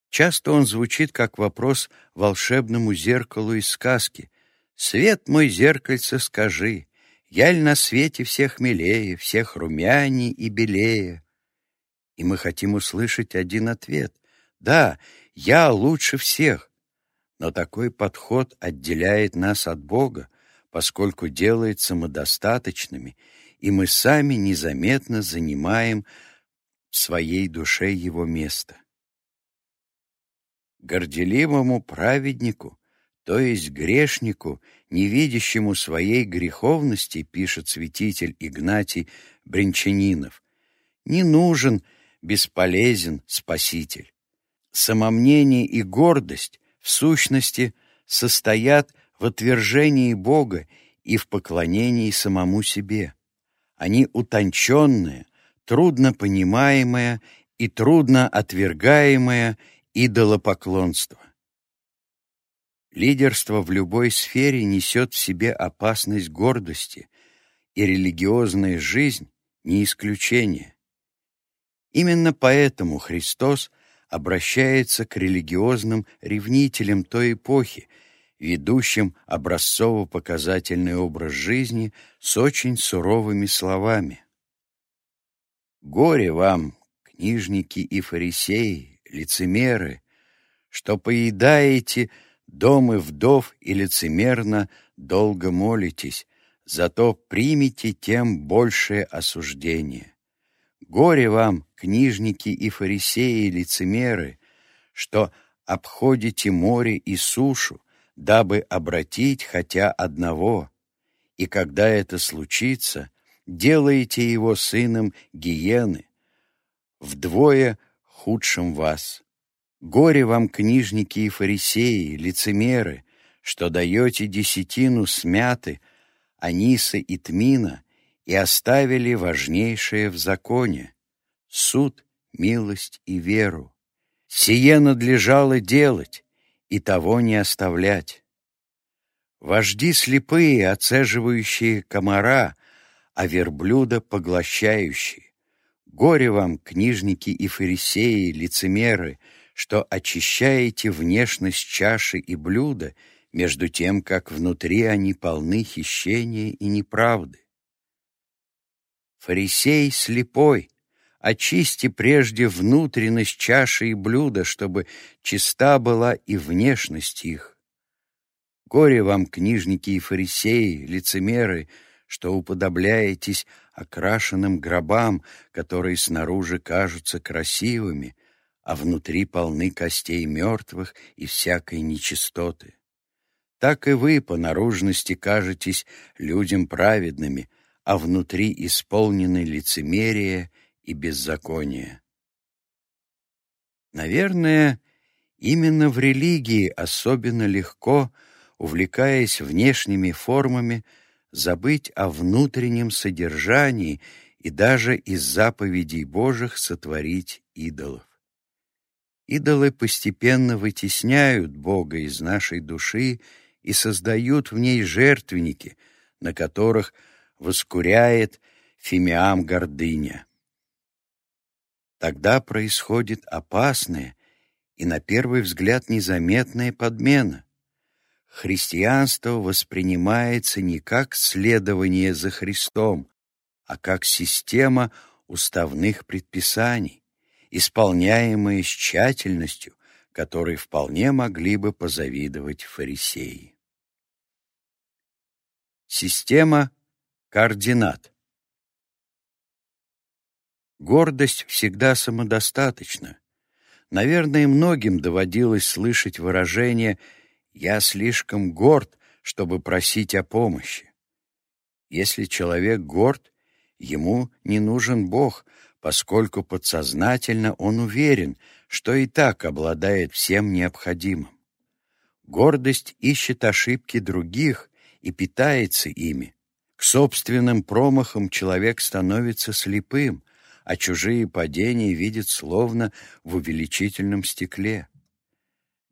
Часто он звучит как вопрос волшебному зеркалу из сказки «Свет мой зеркальце, скажи, я ль на свете всех милее, всех румяней и белее?» И мы хотим услышать один ответ «Да, «я лучше всех». Но такой подход отделяет нас от Бога, поскольку делает самодостаточными, и мы сами незаметно занимаем в своей душе его место. Горделивому праведнику, то есть грешнику, не видящему своей греховности, пишет святитель Игнатий Бринчанинов, не нужен, бесполезен Спаситель. Самомнение и гордость, в сущности, состоят в отвержении Бога и в поклонении самому себе. Они утонченное, трудно понимаемое и трудно отвергаемое идолопоклонство. Лидерство в любой сфере несет в себе опасность гордости, и религиозная жизнь — не исключение. Именно поэтому Христос обращается к религиозным ревнителям той эпохи, ведущим образцово-показательный образ жизни с очень суровыми словами. «Горе вам, книжники и фарисеи, лицемеры, что поедаете домы вдов и лицемерно долго молитесь, зато примите тем большее осуждение. Горе вам, книжники и фарисеи, лицемеры, что обходите море и сушу, дабы обратить хотя одного, и когда это случится, делаете его сыном гиены, вдвое худшим вас. Горе вам, книжники и фарисеи, лицемеры, что даете десятину смяты, аниса и тмина, и оставили важнейшее в законе — суд, милость и веру. Сие надлежало делать, и того не оставлять. Вожди слепые, оцеживающие комара, а верблюда поглощающие. Горе вам, книжники и фарисеи, лицемеры, что очищаете внешность чаши и блюда, между тем, как внутри они полны хищения и неправды. Фарисей слепой, очисти прежде внутренность чаши и блюда, чтобы чиста была и внешность их. Горе вам, книжники и фарисеи, лицемеры, что уподобляетесь окрашенным гробам, которые снаружи кажутся красивыми, а внутри полны костей мертвых и всякой нечистоты. Так и вы по наружности кажетесь людям праведными, а внутри исполнены лицемерия и беззакония. Наверное, именно в религии особенно легко, увлекаясь внешними формами, забыть о внутреннем содержании и даже из заповедей Божьих сотворить идолов. Идолы постепенно вытесняют Бога из нашей души и создают в ней жертвенники, на которых воскуряет фимиам гордыня. Тогда происходит опасная и, на первый взгляд, незаметная подмена. Христианство воспринимается не как следование за Христом, а как система уставных предписаний, исполняемые с тщательностью, которой вполне могли бы позавидовать фарисеи. Система координат Гордость всегда самодостаточна. Наверное, многим доводилось слышать выражение «я слишком горд, чтобы просить о помощи». Если человек горд, ему не нужен Бог, поскольку подсознательно он уверен, что и так обладает всем необходимым. Гордость ищет ошибки других и питается ими. К собственным промахам человек становится слепым, а чужие падения видит словно в увеличительном стекле.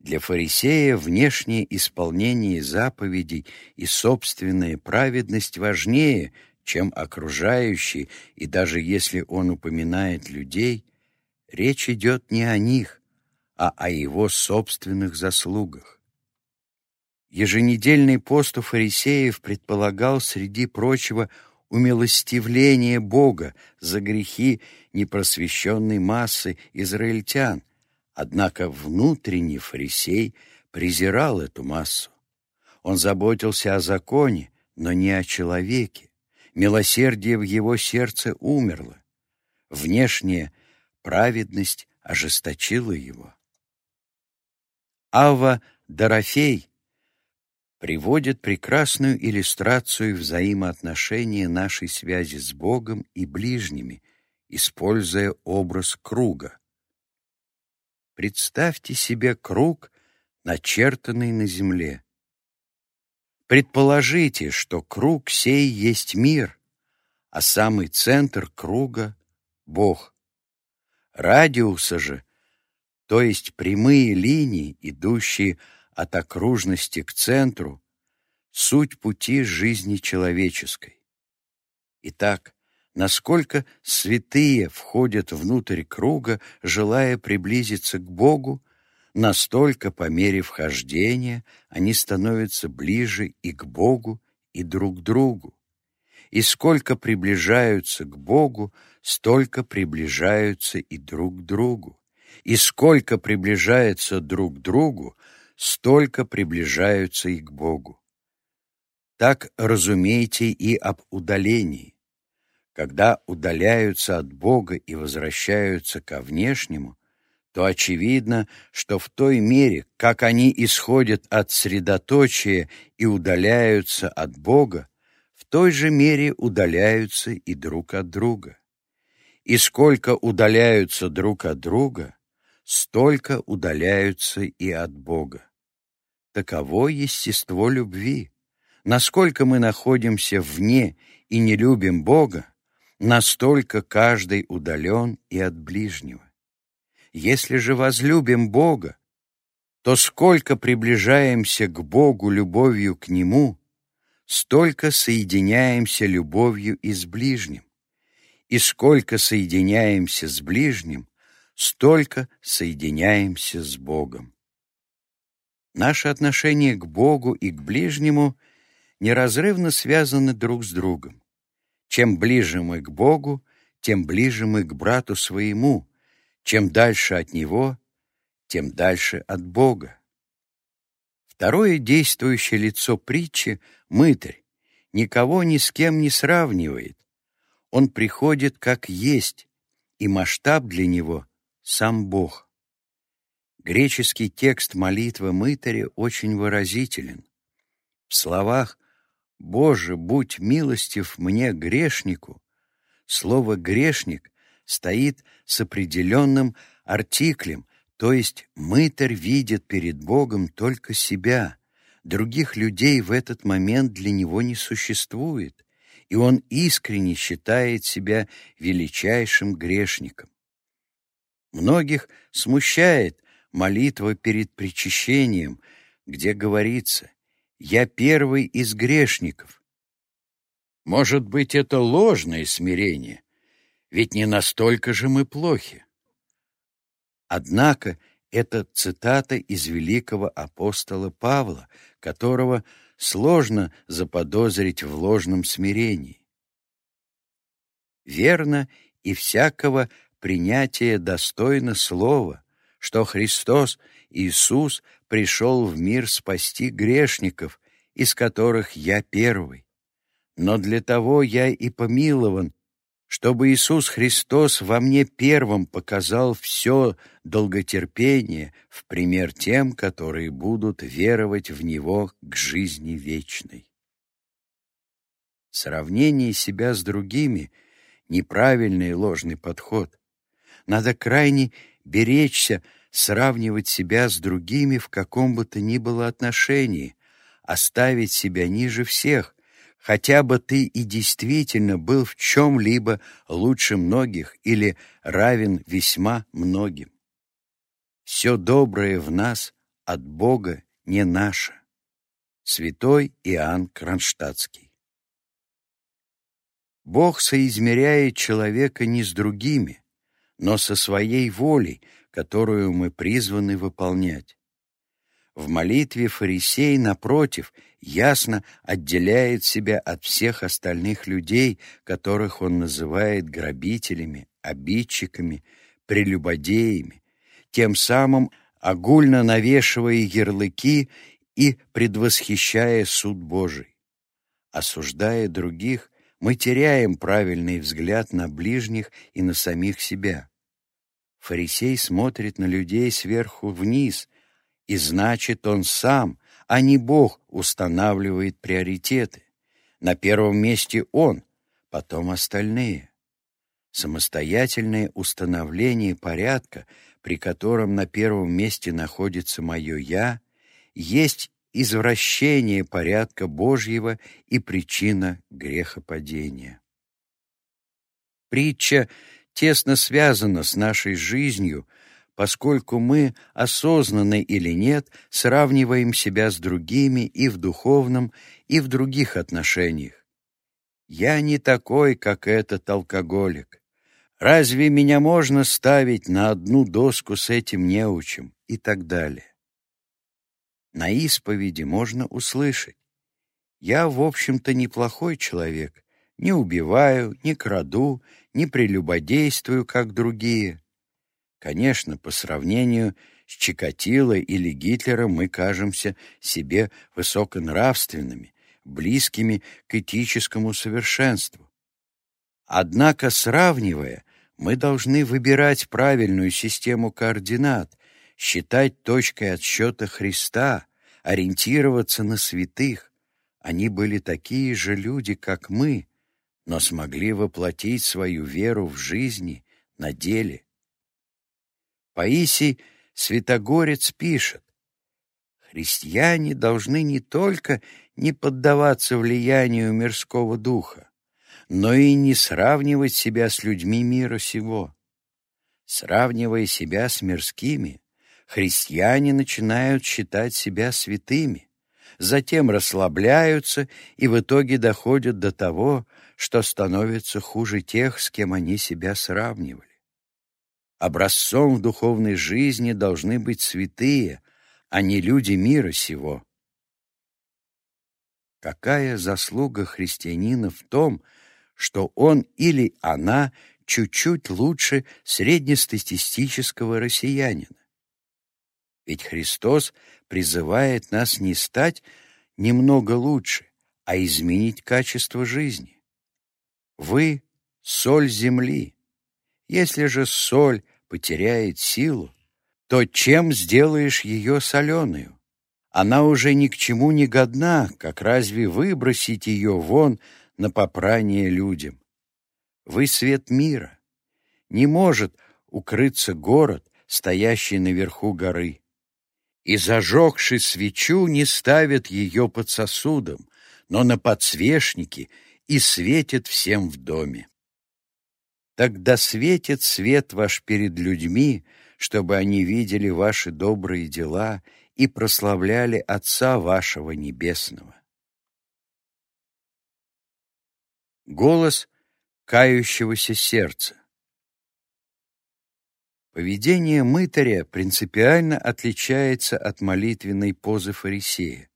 Для фарисея внешнее исполнение заповедей и собственная праведность важнее, чем окружающие, и даже если он упоминает людей, речь идет не о них, а о его собственных заслугах. Еженедельный пост у фарисеев предполагал, среди прочего, умилостивление Бога за грехи непросвещенной массы израильтян, однако внутренний фарисей презирал эту массу. Он заботился о законе, но не о человеке. Милосердие в его сердце умерло. Внешнее праведность ожесточила его. Ава Дорофей приводит прекрасную иллюстрацию взаимоотношения нашей связи с Богом и ближними, используя образ круга. Представьте себе круг, начертанный на земле. Предположите, что круг сей есть мир, а самый центр круга — Бог. Радиуса же, то есть прямые линии, идущие от окружности к центру, суть пути жизни человеческой. Итак, насколько святые входят внутрь круга, желая приблизиться к Богу, настолько по мере вхождения они становятся ближе и к Богу, и друг другу. И сколько приближаются к Богу, столько приближаются и друг к другу. И сколько приближаются друг к другу, столько приближаются и к Богу. Так разумейте и об удалении. Когда удаляются от Бога и возвращаются ко внешнему, то очевидно, что в той мере, как они исходят от средоточия и удаляются от Бога, в той же мере удаляются и друг от друга. И сколько удаляются друг от друга, столько удаляются и от Бога. Таково естество любви. Насколько мы находимся вне и не любим Бога, настолько каждый удален и от ближнего. Если же возлюбим Бога, то сколько приближаемся к Богу любовью к Нему, столько соединяемся любовью и с ближним. И сколько соединяемся с ближним, столько соединяемся с Богом. Наши отношения к Богу и к ближнему неразрывно связаны друг с другом. Чем ближе мы к Богу, тем ближе мы к брату своему, чем дальше от него, тем дальше от Бога. Второе действующее лицо притчи — мытарь, никого ни с кем не сравнивает. Он приходит как есть, и масштаб для него — сам Бог. Греческий текст молитвы мытаря очень выразителен. В словах «Боже, будь милостив мне, грешнику» слово «грешник» стоит с определенным артиклем, то есть мытарь видит перед Богом только себя, других людей в этот момент для него не существует, и он искренне считает себя величайшим грешником. Многих смущает молитва перед причащением, где говорится «Я первый из грешников». Может быть, это ложное смирение, ведь не настолько же мы плохи. Однако это цитата из великого апостола Павла, которого сложно заподозрить в ложном смирении. Верно и всякого принятия достойно слова, что Христос, Иисус, пришел в мир спасти грешников, из которых я первый. Но для того я и помилован, чтобы Иисус Христос во мне первым показал все долготерпение в пример тем, которые будут веровать в Него к жизни вечной. Сравнение себя с другими — неправильный и ложный подход. Надо крайне беречься сравнивать себя с другими в каком бы то ни было отношении, оставить себя ниже всех, хотя бы ты и действительно был в чем-либо лучше многих или равен весьма многим. Все доброе в нас от Бога не наше. Святой Иоанн Кронштадтский Бог соизмеряет человека не с другими, но со своей волей, которую мы призваны выполнять. В молитве фарисей, напротив, ясно отделяет себя от всех остальных людей, которых он называет грабителями, обидчиками, прелюбодеями, тем самым огульно навешивая ярлыки и предвосхищая суд Божий. Осуждая других, мы теряем правильный взгляд на ближних и на самих себя. Фарисей смотрит на людей сверху вниз, и значит, он сам, а не Бог, устанавливает приоритеты. На первом месте он, потом остальные. Самостоятельное установление порядка, при котором на первом месте находится мое «я», есть извращение порядка Божьего и причина грехопадения. Притча тесно связана с нашей жизнью, поскольку мы, осознанно или нет, сравниваем себя с другими и в духовном, и в других отношениях. «Я не такой, как этот алкоголик. Разве меня можно ставить на одну доску с этим неучем?» и так далее. На исповеди можно услышать. Я, в общем-то, неплохой человек. Не убиваю, не краду, не прелюбодействую, как другие. Конечно, по сравнению с Чикатило или Гитлером мы кажемся себе высоконравственными, близкими к этическому совершенству. Однако, сравнивая, мы должны выбирать правильную систему координат — считать точкой отсчета Христа, ориентироваться на святых. Они были такие же люди, как мы, но смогли воплотить свою веру в жизни, на деле. Паисий Святогорец пишет, «Христиане должны не только не поддаваться влиянию мирского духа, но и не сравнивать себя с людьми мира сего. Сравнивая себя с мирскими, христиане начинают считать себя святыми, затем расслабляются и в итоге доходят до того, что становятся хуже тех, с кем они себя сравнивали. Образцом в духовной жизни должны быть святые, а не люди мира сего. Какая заслуга христианина в том, что он или она чуть-чуть лучше среднестатистического россиянина? Ведь Христос призывает нас не стать немного лучше, а изменить качество жизни. Вы — соль земли. Если же соль потеряет силу, то чем сделаешь ее соленую? Она уже ни к чему не годна, как разве выбросить ее вон на попрание людям? Вы — свет мира. Не может укрыться город, стоящий наверху горы и, зажегши свечу, не ставят ее под сосудом, но на подсвечнике и светит всем в доме. Тогда светит свет ваш перед людьми, чтобы они видели ваши добрые дела и прославляли Отца вашего Небесного. Голос кающегося сердца Поведение мытаря принципиально отличается от молитвенной позы фарисея.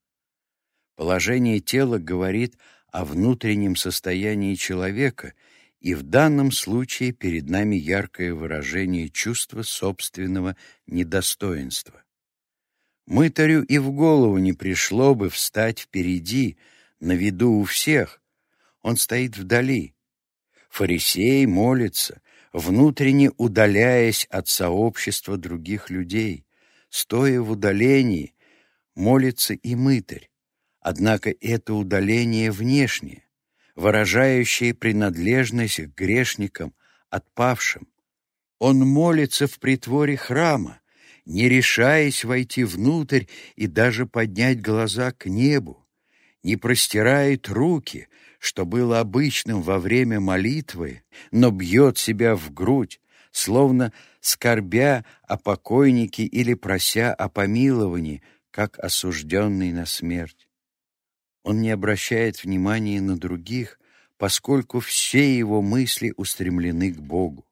Положение тела говорит о внутреннем состоянии человека, и в данном случае перед нами яркое выражение чувства собственного недостоинства. Мытарю и в голову не пришло бы встать впереди, на виду у всех. Он стоит вдали. Фарисей молится, внутренне удаляясь от сообщества других людей. Стоя в удалении, молится и мытарь. Однако это удаление внешнее, выражающее принадлежность к грешникам, отпавшим. Он молится в притворе храма, не решаясь войти внутрь и даже поднять глаза к небу, не простирает руки, что было обычным во время молитвы, но бьет себя в грудь, словно скорбя о покойнике или прося о помиловании, как осужденный на смерть. Он не обращает внимания на других, поскольку все его мысли устремлены к Богу.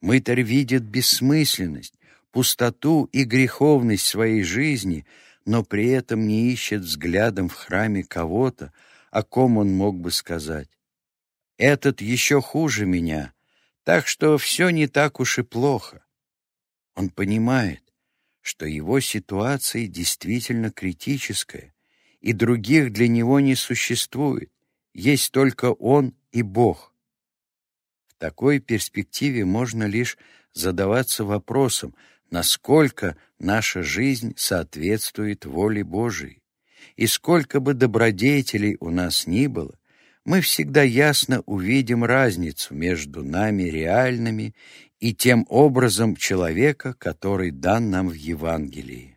Мытарь видит бессмысленность, пустоту и греховность своей жизни, но при этом не ищет взглядом в храме кого-то, о ком он мог бы сказать. Этот еще хуже меня, так что все не так уж и плохо. Он понимает, что его ситуация действительно критическая, и других для него не существует, есть только он и Бог. В такой перспективе можно лишь задаваться вопросом, насколько наша жизнь соответствует воле Божией. И сколько бы добродетелей у нас ни было, мы всегда ясно увидим разницу между нами реальными и тем образом человека, который дан нам в Евангелии.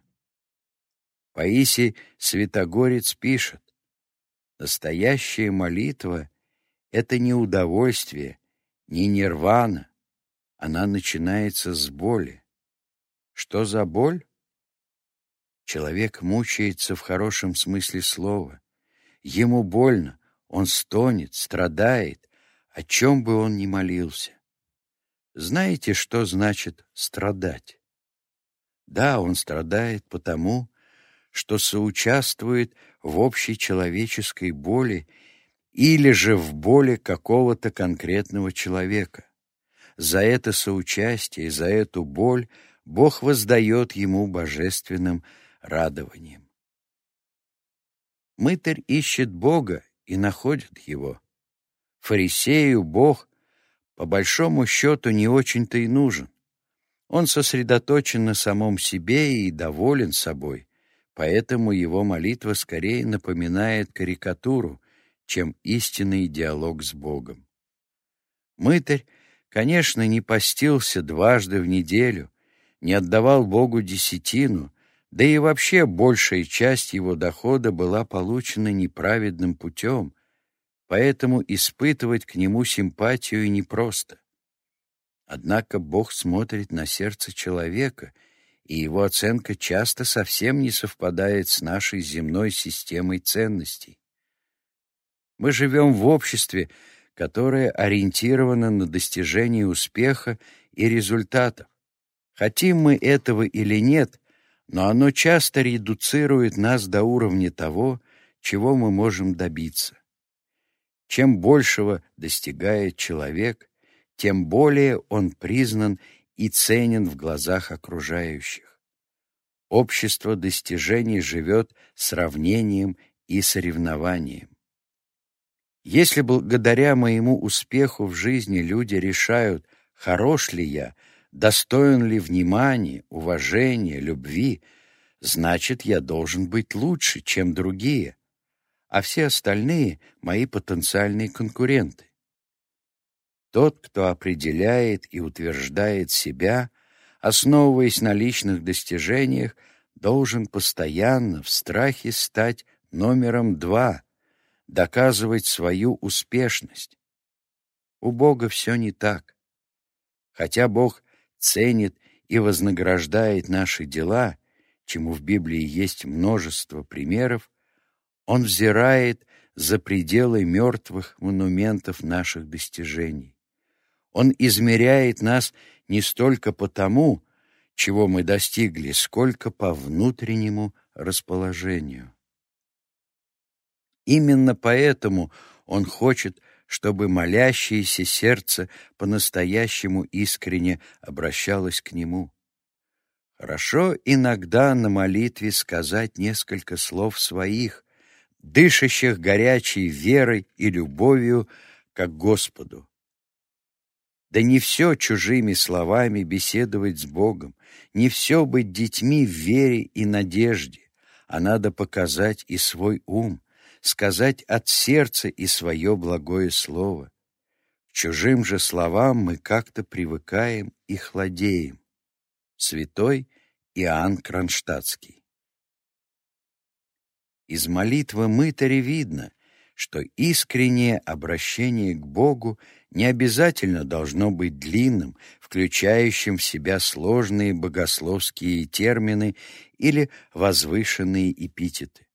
Паисий Святогорец пишет, «Настоящая молитва — это не удовольствие, не нирвана, она начинается с боли. Что за боль? Человек мучается в хорошем смысле слова. Ему больно, он стонет, страдает, о чем бы он ни молился. Знаете, что значит страдать? Да, он страдает потому, что соучаствует в общей человеческой боли или же в боли какого-то конкретного человека. За это соучастие, за эту боль Бог воздает ему божественным радованием. Мытарь ищет Бога и находит его. Фарисею Бог, по большому счету, не очень-то и нужен. Он сосредоточен на самом себе и доволен собой, поэтому его молитва скорее напоминает карикатуру, чем истинный диалог с Богом. Мытарь, конечно, не постился дважды в неделю, не отдавал Богу десятину, да и вообще большая часть его дохода была получена неправедным путем, поэтому испытывать к нему симпатию непросто. Однако Бог смотрит на сердце человека, и его оценка часто совсем не совпадает с нашей земной системой ценностей. Мы живем в обществе, которое ориентировано на достижение успеха и результатов. Хотим мы этого или нет, но оно часто редуцирует нас до уровня того, чего мы можем добиться. Чем большего достигает человек, тем более он признан и ценен в глазах окружающих. Общество достижений живет сравнением и соревнованием. Если благодаря моему успеху в жизни люди решают, хорош ли я, достоин ли внимания, уважения, любви, значит, я должен быть лучше, чем другие, а все остальные — мои потенциальные конкуренты. Тот, кто определяет и утверждает себя, основываясь на личных достижениях, должен постоянно в страхе стать номером два — доказывать свою успешность. У Бога все не так. Хотя Бог ценит и вознаграждает наши дела, чему в Библии есть множество примеров, Он взирает за пределы мертвых монументов наших достижений. Он измеряет нас не столько по тому, чего мы достигли, сколько по внутреннему расположению. Именно поэтому он хочет, чтобы молящееся сердце по-настоящему искренне обращалось к нему. Хорошо иногда на молитве сказать несколько слов своих, дышащих горячей верой и любовью к Господу. Да не все чужими словами беседовать с Богом, не все быть детьми в вере и надежде, а надо показать и свой ум, сказать от сердца и свое благое слово. К чужим же словам мы как-то привыкаем и хладеем. Святой Иоанн Кронштадтский Из молитвы мытаря видно, что искреннее обращение к Богу не обязательно должно быть длинным, включающим в себя сложные богословские термины или возвышенные эпитеты.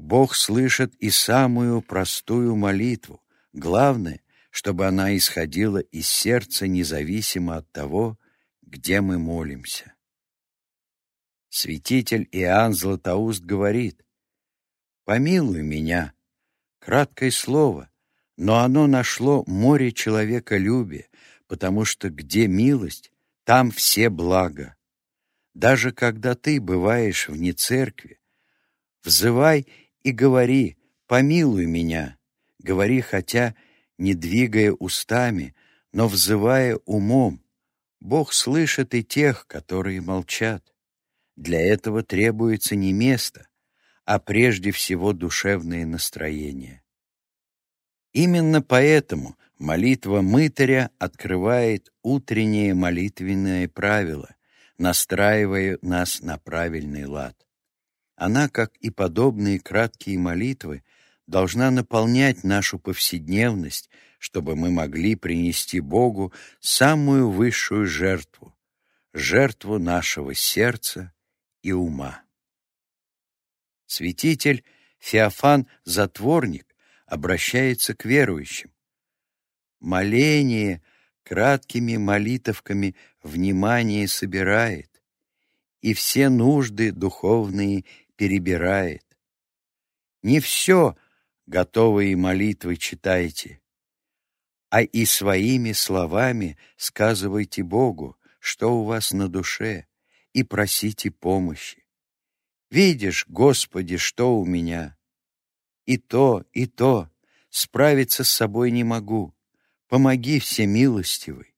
Бог слышит и самую простую молитву. Главное, чтобы она исходила из сердца независимо от того, где мы молимся. Святитель Иоанн Златоуст говорит, «Помилуй меня» — краткое слово, но оно нашло море человеколюбия, потому что где милость, там все блага. Даже когда ты бываешь вне церкви, взывай и говори, помилуй меня, говори, хотя не двигая устами, но взывая умом, Бог слышит и тех, которые молчат. Для этого требуется не место, а прежде всего душевное настроение. Именно поэтому молитва мытаря открывает утреннее молитвенное правило, настраивая нас на правильный лад. Она, как и подобные краткие молитвы, должна наполнять нашу повседневность, чтобы мы могли принести Богу самую высшую жертву, жертву нашего сердца и ума. Святитель Феофан Затворник обращается к верующим. Моление краткими молитовками внимание собирает и все нужды духовные перебирает. Не все готовые молитвы читайте, а и своими словами сказывайте Богу, что у вас на душе, и просите помощи. Видишь, Господи, что у меня? И то, и то, справиться с собой не могу. Помоги, всемилостивый.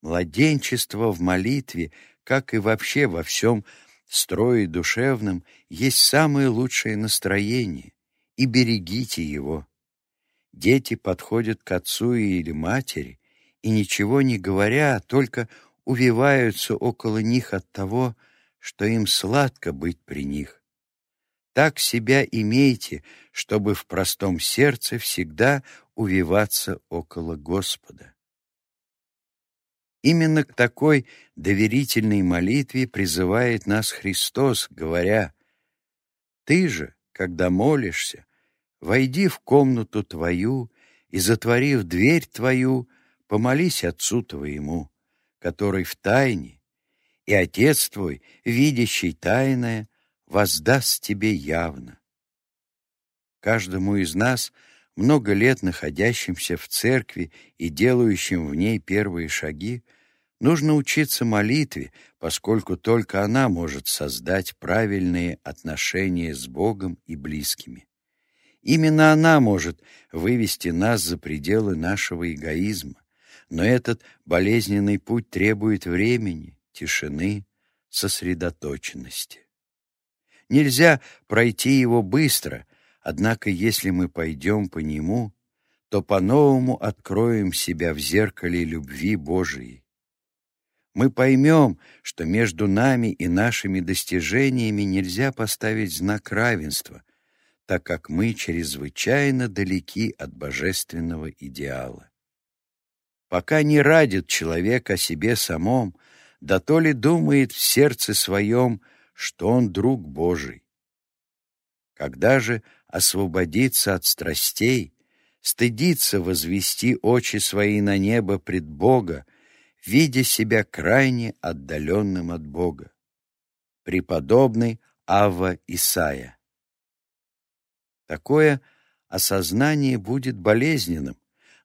Младенчество в молитве, как и вообще во всем строе душевном, есть самое лучшее настроение, и берегите его. Дети подходят к отцу или матери и, ничего не говоря, только увиваются около них от того, что им сладко быть при них. Так себя имейте, чтобы в простом сердце всегда увиваться около Господа. Именно к такой доверительной молитве призывает нас Христос, говоря, «Ты же, когда молишься, войди в комнату твою и, затворив дверь твою, помолись Отцу твоему, который в тайне, и Отец твой, видящий тайное, воздаст тебе явно. Каждому из нас, много лет находящимся в церкви и делающим в ней первые шаги, нужно учиться молитве, поскольку только она может создать правильные отношения с Богом и близкими. Именно она может вывести нас за пределы нашего эгоизма. Но этот болезненный путь требует времени, тишины, сосредоточенности. Нельзя пройти его быстро, однако если мы пойдем по нему, то по-новому откроем себя в зеркале любви Божией. Мы поймем, что между нами и нашими достижениями нельзя поставить знак равенства, так как мы чрезвычайно далеки от божественного идеала. Пока не радит человек о себе самом, да то ли думает в сердце своем, что он друг Божий. Когда же освободиться от страстей, стыдиться возвести очи свои на небо пред Бога, видя себя крайне отдаленным от Бога. Преподобный Ава Исая. Такое осознание будет болезненным,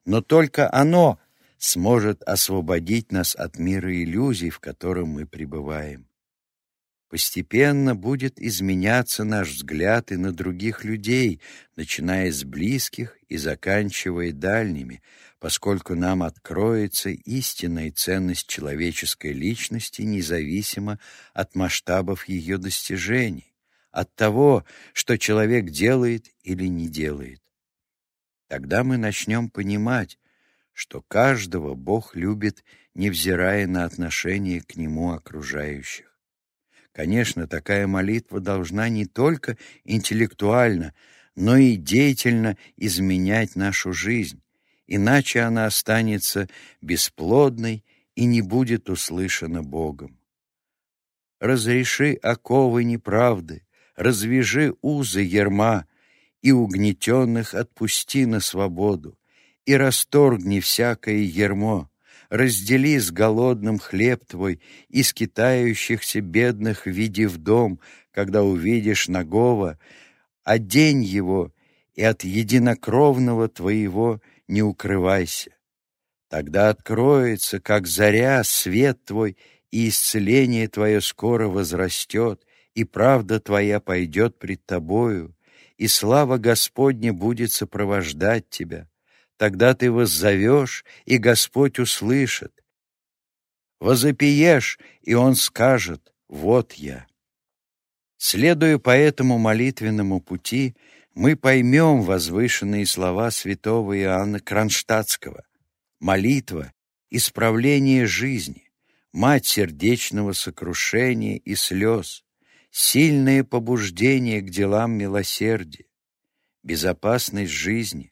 но только оно сможет освободить нас от мира иллюзий, в котором мы пребываем. Постепенно будет изменяться наш взгляд и на других людей, начиная с близких и заканчивая дальними, поскольку нам откроется истинная ценность человеческой личности независимо от масштабов ее достижений, от того, что человек делает или не делает. Тогда мы начнем понимать, что каждого Бог любит, невзирая на отношение к Нему окружающих. Конечно, такая молитва должна не только интеллектуально, но и деятельно изменять нашу жизнь, иначе она останется бесплодной и не будет услышана Богом. Разреши оковы неправды, развяжи узы ерма, и угнетенных отпусти на свободу, и расторгни всякое ермо, раздели с голодным хлеб твой и скитающихся бедных веди в дом, когда увидишь нагого, одень его, и от единокровного твоего не укрывайся. Тогда откроется, как заря, свет твой, и исцеление твое скоро возрастет, и правда твоя пойдет пред тобою, и слава Господня будет сопровождать тебя. Тогда ты воззовешь, и Господь услышит, Возопиешь, и он скажет «Вот я». Следуя по этому молитвенному пути, мы поймем возвышенные слова святого Иоанна Кронштадтского. Молитва — исправление жизни, мать сердечного сокрушения и слез, сильное побуждение к делам милосердия, безопасность жизни,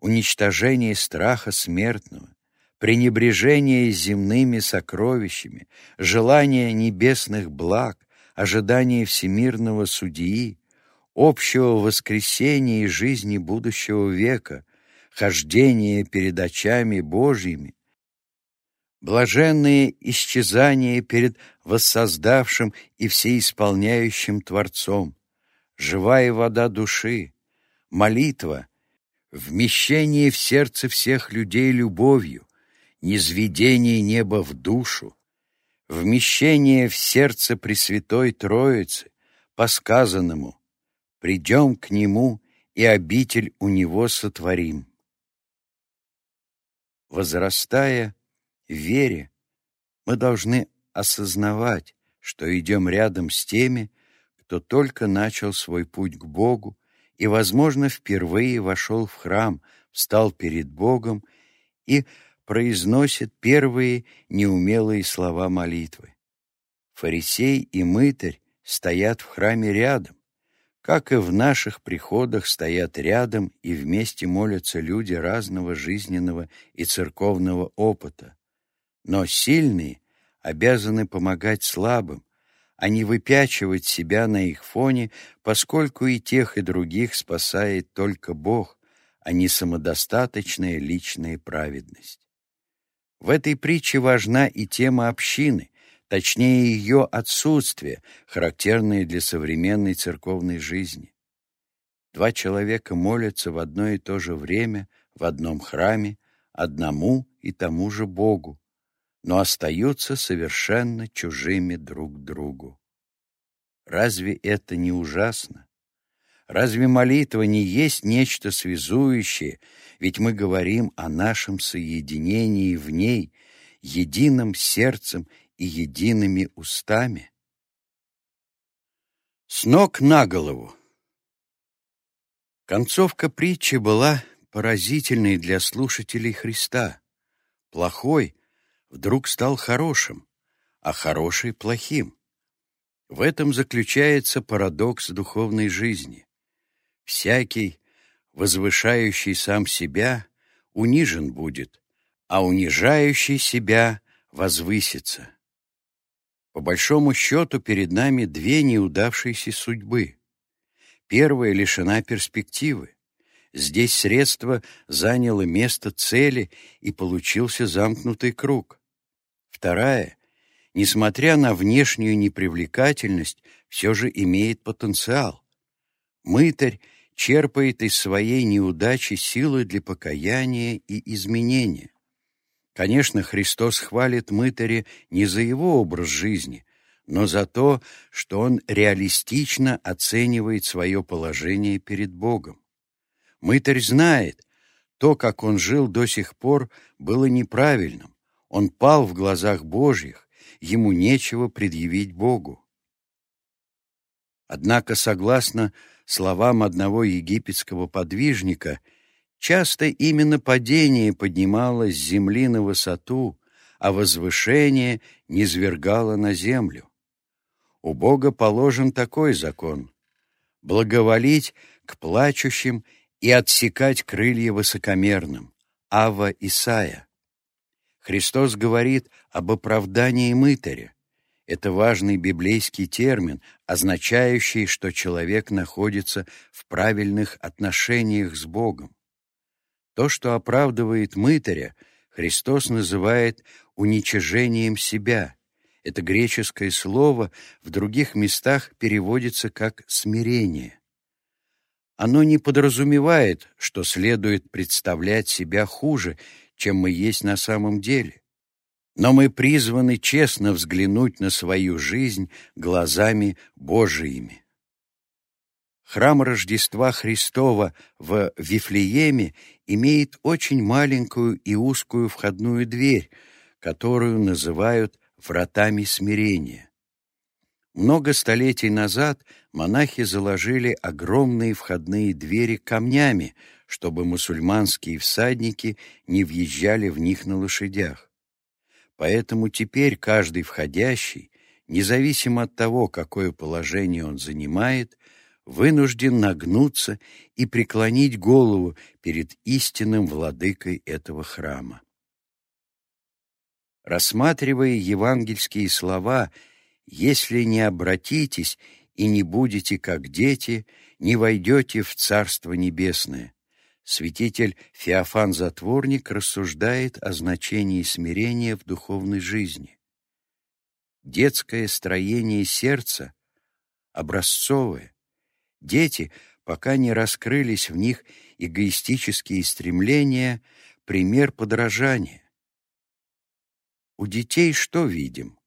уничтожение страха смертного, пренебрежение земными сокровищами, желание небесных благ, ожидание всемирного судьи, общего воскресения и жизни будущего века, хождение перед очами Божьими, блаженные исчезания перед воссоздавшим и всеисполняющим Творцом, живая вода души, молитва, вмещение в сердце всех людей любовью, низведение неба в душу, вмещение в сердце Пресвятой Троицы, по сказанному «Придем к Нему и обитель у Него сотворим». Возрастая в вере, мы должны осознавать, что идем рядом с теми, кто только начал свой путь к Богу и, возможно, впервые вошел в храм, встал перед Богом и произносит первые неумелые слова молитвы. Фарисей и мытарь стоят в храме рядом, как и в наших приходах стоят рядом и вместе молятся люди разного жизненного и церковного опыта. Но сильные обязаны помогать слабым, а не выпячивать себя на их фоне, поскольку и тех, и других спасает только Бог, а не самодостаточная личная праведность. В этой притче важна и тема общины, точнее ее отсутствие, характерное для современной церковной жизни. Два человека молятся в одно и то же время в одном храме одному и тому же Богу, но остаются совершенно чужими друг другу. Разве это не ужасно? Разве молитва не есть нечто связующее, ведь мы говорим о нашем соединении в ней, единым сердцем и едиными устами? С ног на голову. Концовка притчи была поразительной для слушателей Христа. Плохой вдруг стал хорошим, а хороший — плохим. В этом заключается парадокс духовной жизни. Всякий, возвышающий сам себя, унижен будет, а унижающий себя возвысится. По большому счету перед нами две неудавшиеся судьбы. Первая лишена перспективы. Здесь средство заняло место цели и получился замкнутый круг. Вторая, несмотря на внешнюю непривлекательность, все же имеет потенциал. Мытарь черпает из своей неудачи силы для покаяния и изменения. Конечно, Христос хвалит мытаря не за его образ жизни, но за то, что он реалистично оценивает свое положение перед Богом. Мытарь знает, то, как он жил до сих пор, было неправильным. Он пал в глазах Божьих, ему нечего предъявить Богу. Однако, согласно словам одного египетского подвижника, часто именно падение поднимало с земли на высоту, а возвышение низвергало на землю. У Бога положен такой закон — благоволить к плачущим и отсекать крылья высокомерным. Ава Исая. Христос говорит об оправдании мытаря. Это важный библейский термин, означающий, что человек находится в правильных отношениях с Богом. То, что оправдывает мытаря, Христос называет уничижением себя. Это греческое слово в других местах переводится как «смирение». Оно не подразумевает, что следует представлять себя хуже, чем мы есть на самом деле но мы призваны честно взглянуть на свою жизнь глазами Божиими. Храм Рождества Христова в Вифлееме имеет очень маленькую и узкую входную дверь, которую называют вратами смирения. Много столетий назад монахи заложили огромные входные двери камнями, чтобы мусульманские всадники не въезжали в них на лошадях. Поэтому теперь каждый входящий, независимо от того, какое положение он занимает, вынужден нагнуться и преклонить голову перед истинным владыкой этого храма. Рассматривая евангельские слова «Если не обратитесь и не будете как дети, не войдете в Царство Небесное», святитель Феофан Затворник рассуждает о значении смирения в духовной жизни. Детское строение сердца образцовое. Дети, пока не раскрылись в них эгоистические стремления, пример подражания. У детей что видим?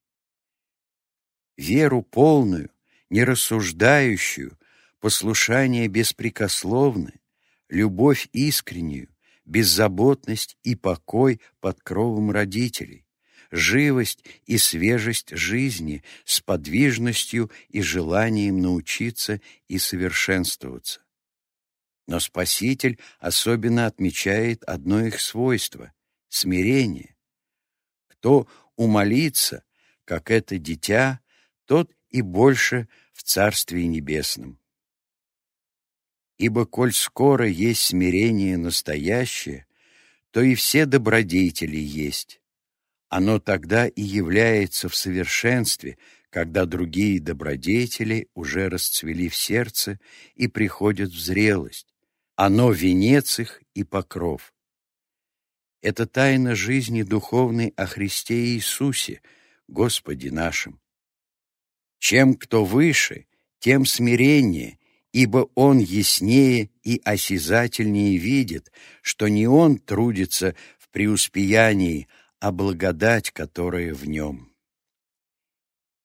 Веру полную, нерассуждающую, послушание беспрекословное, любовь искреннюю, беззаботность и покой под кровом родителей, живость и свежесть жизни с подвижностью и желанием научиться и совершенствоваться. Но Спаситель особенно отмечает одно их свойство — смирение. Кто умолится, как это дитя, тот и больше в Царстве Небесном. Ибо коль скоро есть смирение настоящее, то и все добродетели есть. Оно тогда и является в совершенстве, когда другие добродетели уже расцвели в сердце и приходят в зрелость. Оно — венец их и покров. Это тайна жизни духовной о Христе Иисусе, Господе нашим. Чем кто выше, тем смирение, ибо он яснее и осязательнее видит, что не он трудится в преуспеянии, а благодать, которая в нем.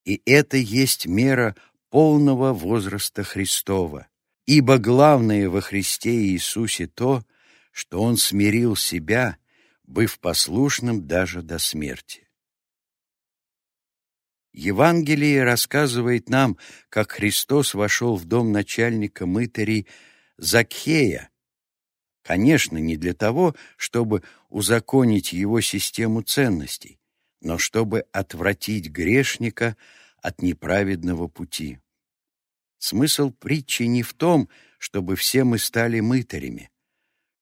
И это есть мера полного возраста Христова, ибо главное во Христе Иисусе то, что Он смирил себя, быв послушным даже до смерти. Евангелие рассказывает нам, как Христос вошел в дом начальника мытарей Закхея, конечно, не для того, чтобы узаконить его систему ценностей, но чтобы отвратить грешника от неправедного пути. Смысл притчи не в том, чтобы все мы стали мытарями,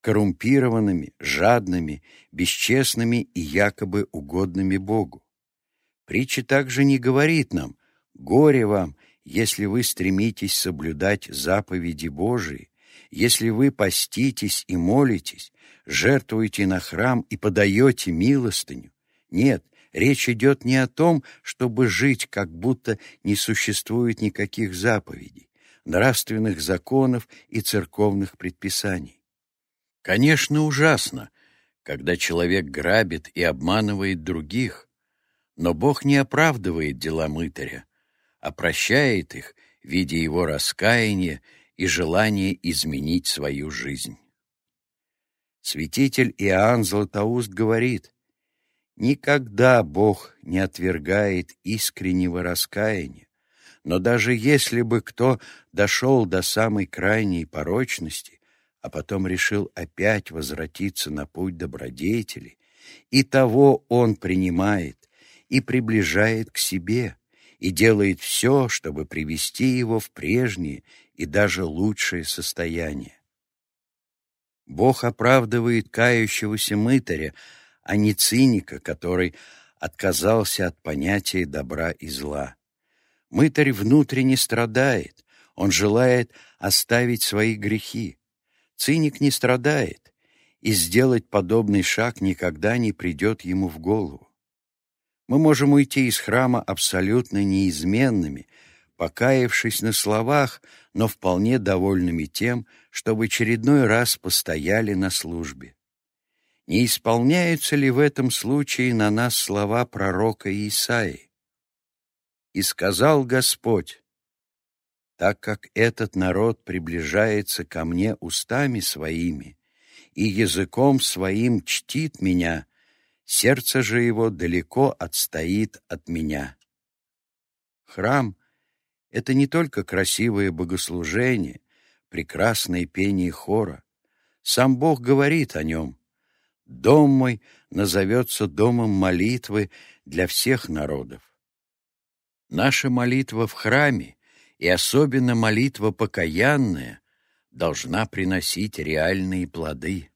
коррумпированными, жадными, бесчестными и якобы угодными Богу. Притча также не говорит нам «Горе вам, если вы стремитесь соблюдать заповеди Божии, если вы поститесь и молитесь, жертвуете на храм и подаете милостыню». Нет, речь идет не о том, чтобы жить, как будто не существует никаких заповедей, нравственных законов и церковных предписаний. Конечно, ужасно, когда человек грабит и обманывает других, но Бог не оправдывает дела мытаря, а прощает их, видя его раскаяние и желание изменить свою жизнь. Святитель Иоанн Златоуст говорит, «Никогда Бог не отвергает искреннего раскаяния, но даже если бы кто дошел до самой крайней порочности, а потом решил опять возвратиться на путь добродетели, и того он принимает, и приближает к себе, и делает все, чтобы привести его в прежнее и даже лучшее состояние. Бог оправдывает кающегося мытаря, а не циника, который отказался от понятия добра и зла. Мытарь внутренне страдает, он желает оставить свои грехи. Циник не страдает, и сделать подобный шаг никогда не придет ему в голову. Мы можем уйти из храма абсолютно неизменными, покаявшись на словах, но вполне довольными тем, что в очередной раз постояли на службе. Не исполняются ли в этом случае на нас слова пророка Исаии? «И сказал Господь, так как этот народ приближается ко мне устами своими и языком своим чтит меня, сердце же его далеко отстоит от меня. Храм — это не только красивое богослужение, прекрасное пение хора. Сам Бог говорит о нем. «Дом мой назовется домом молитвы для всех народов». Наша молитва в храме, и особенно молитва покаянная, должна приносить реальные плоды.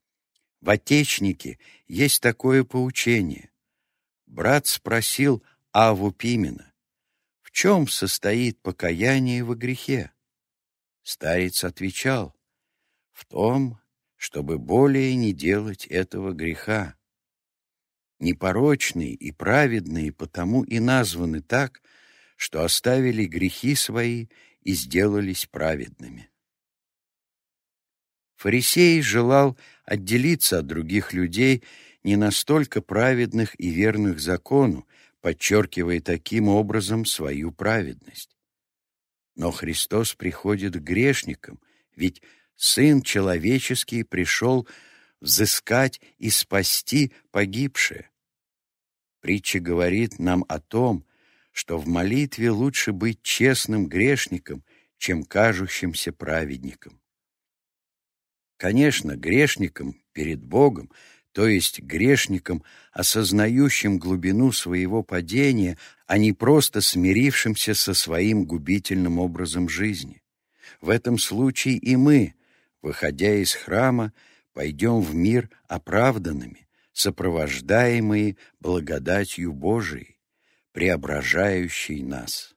В Отечнике есть такое поучение. Брат спросил Аву Пимена, в чем состоит покаяние во грехе? Старец отвечал, в том, чтобы более не делать этого греха. Непорочные и праведные потому и названы так, что оставили грехи свои и сделались праведными. Фарисей желал отделиться от других людей, не настолько праведных и верных закону, подчеркивая таким образом свою праведность. Но Христос приходит к грешникам, ведь Сын Человеческий пришел взыскать и спасти погибшее. Притча говорит нам о том, что в молитве лучше быть честным грешником, чем кажущимся праведником. Конечно, грешником перед Богом, то есть грешником, осознающим глубину своего падения, а не просто смирившимся со своим губительным образом жизни. В этом случае и мы, выходя из храма, пойдем в мир оправданными, сопровождаемые благодатью Божией, преображающей нас.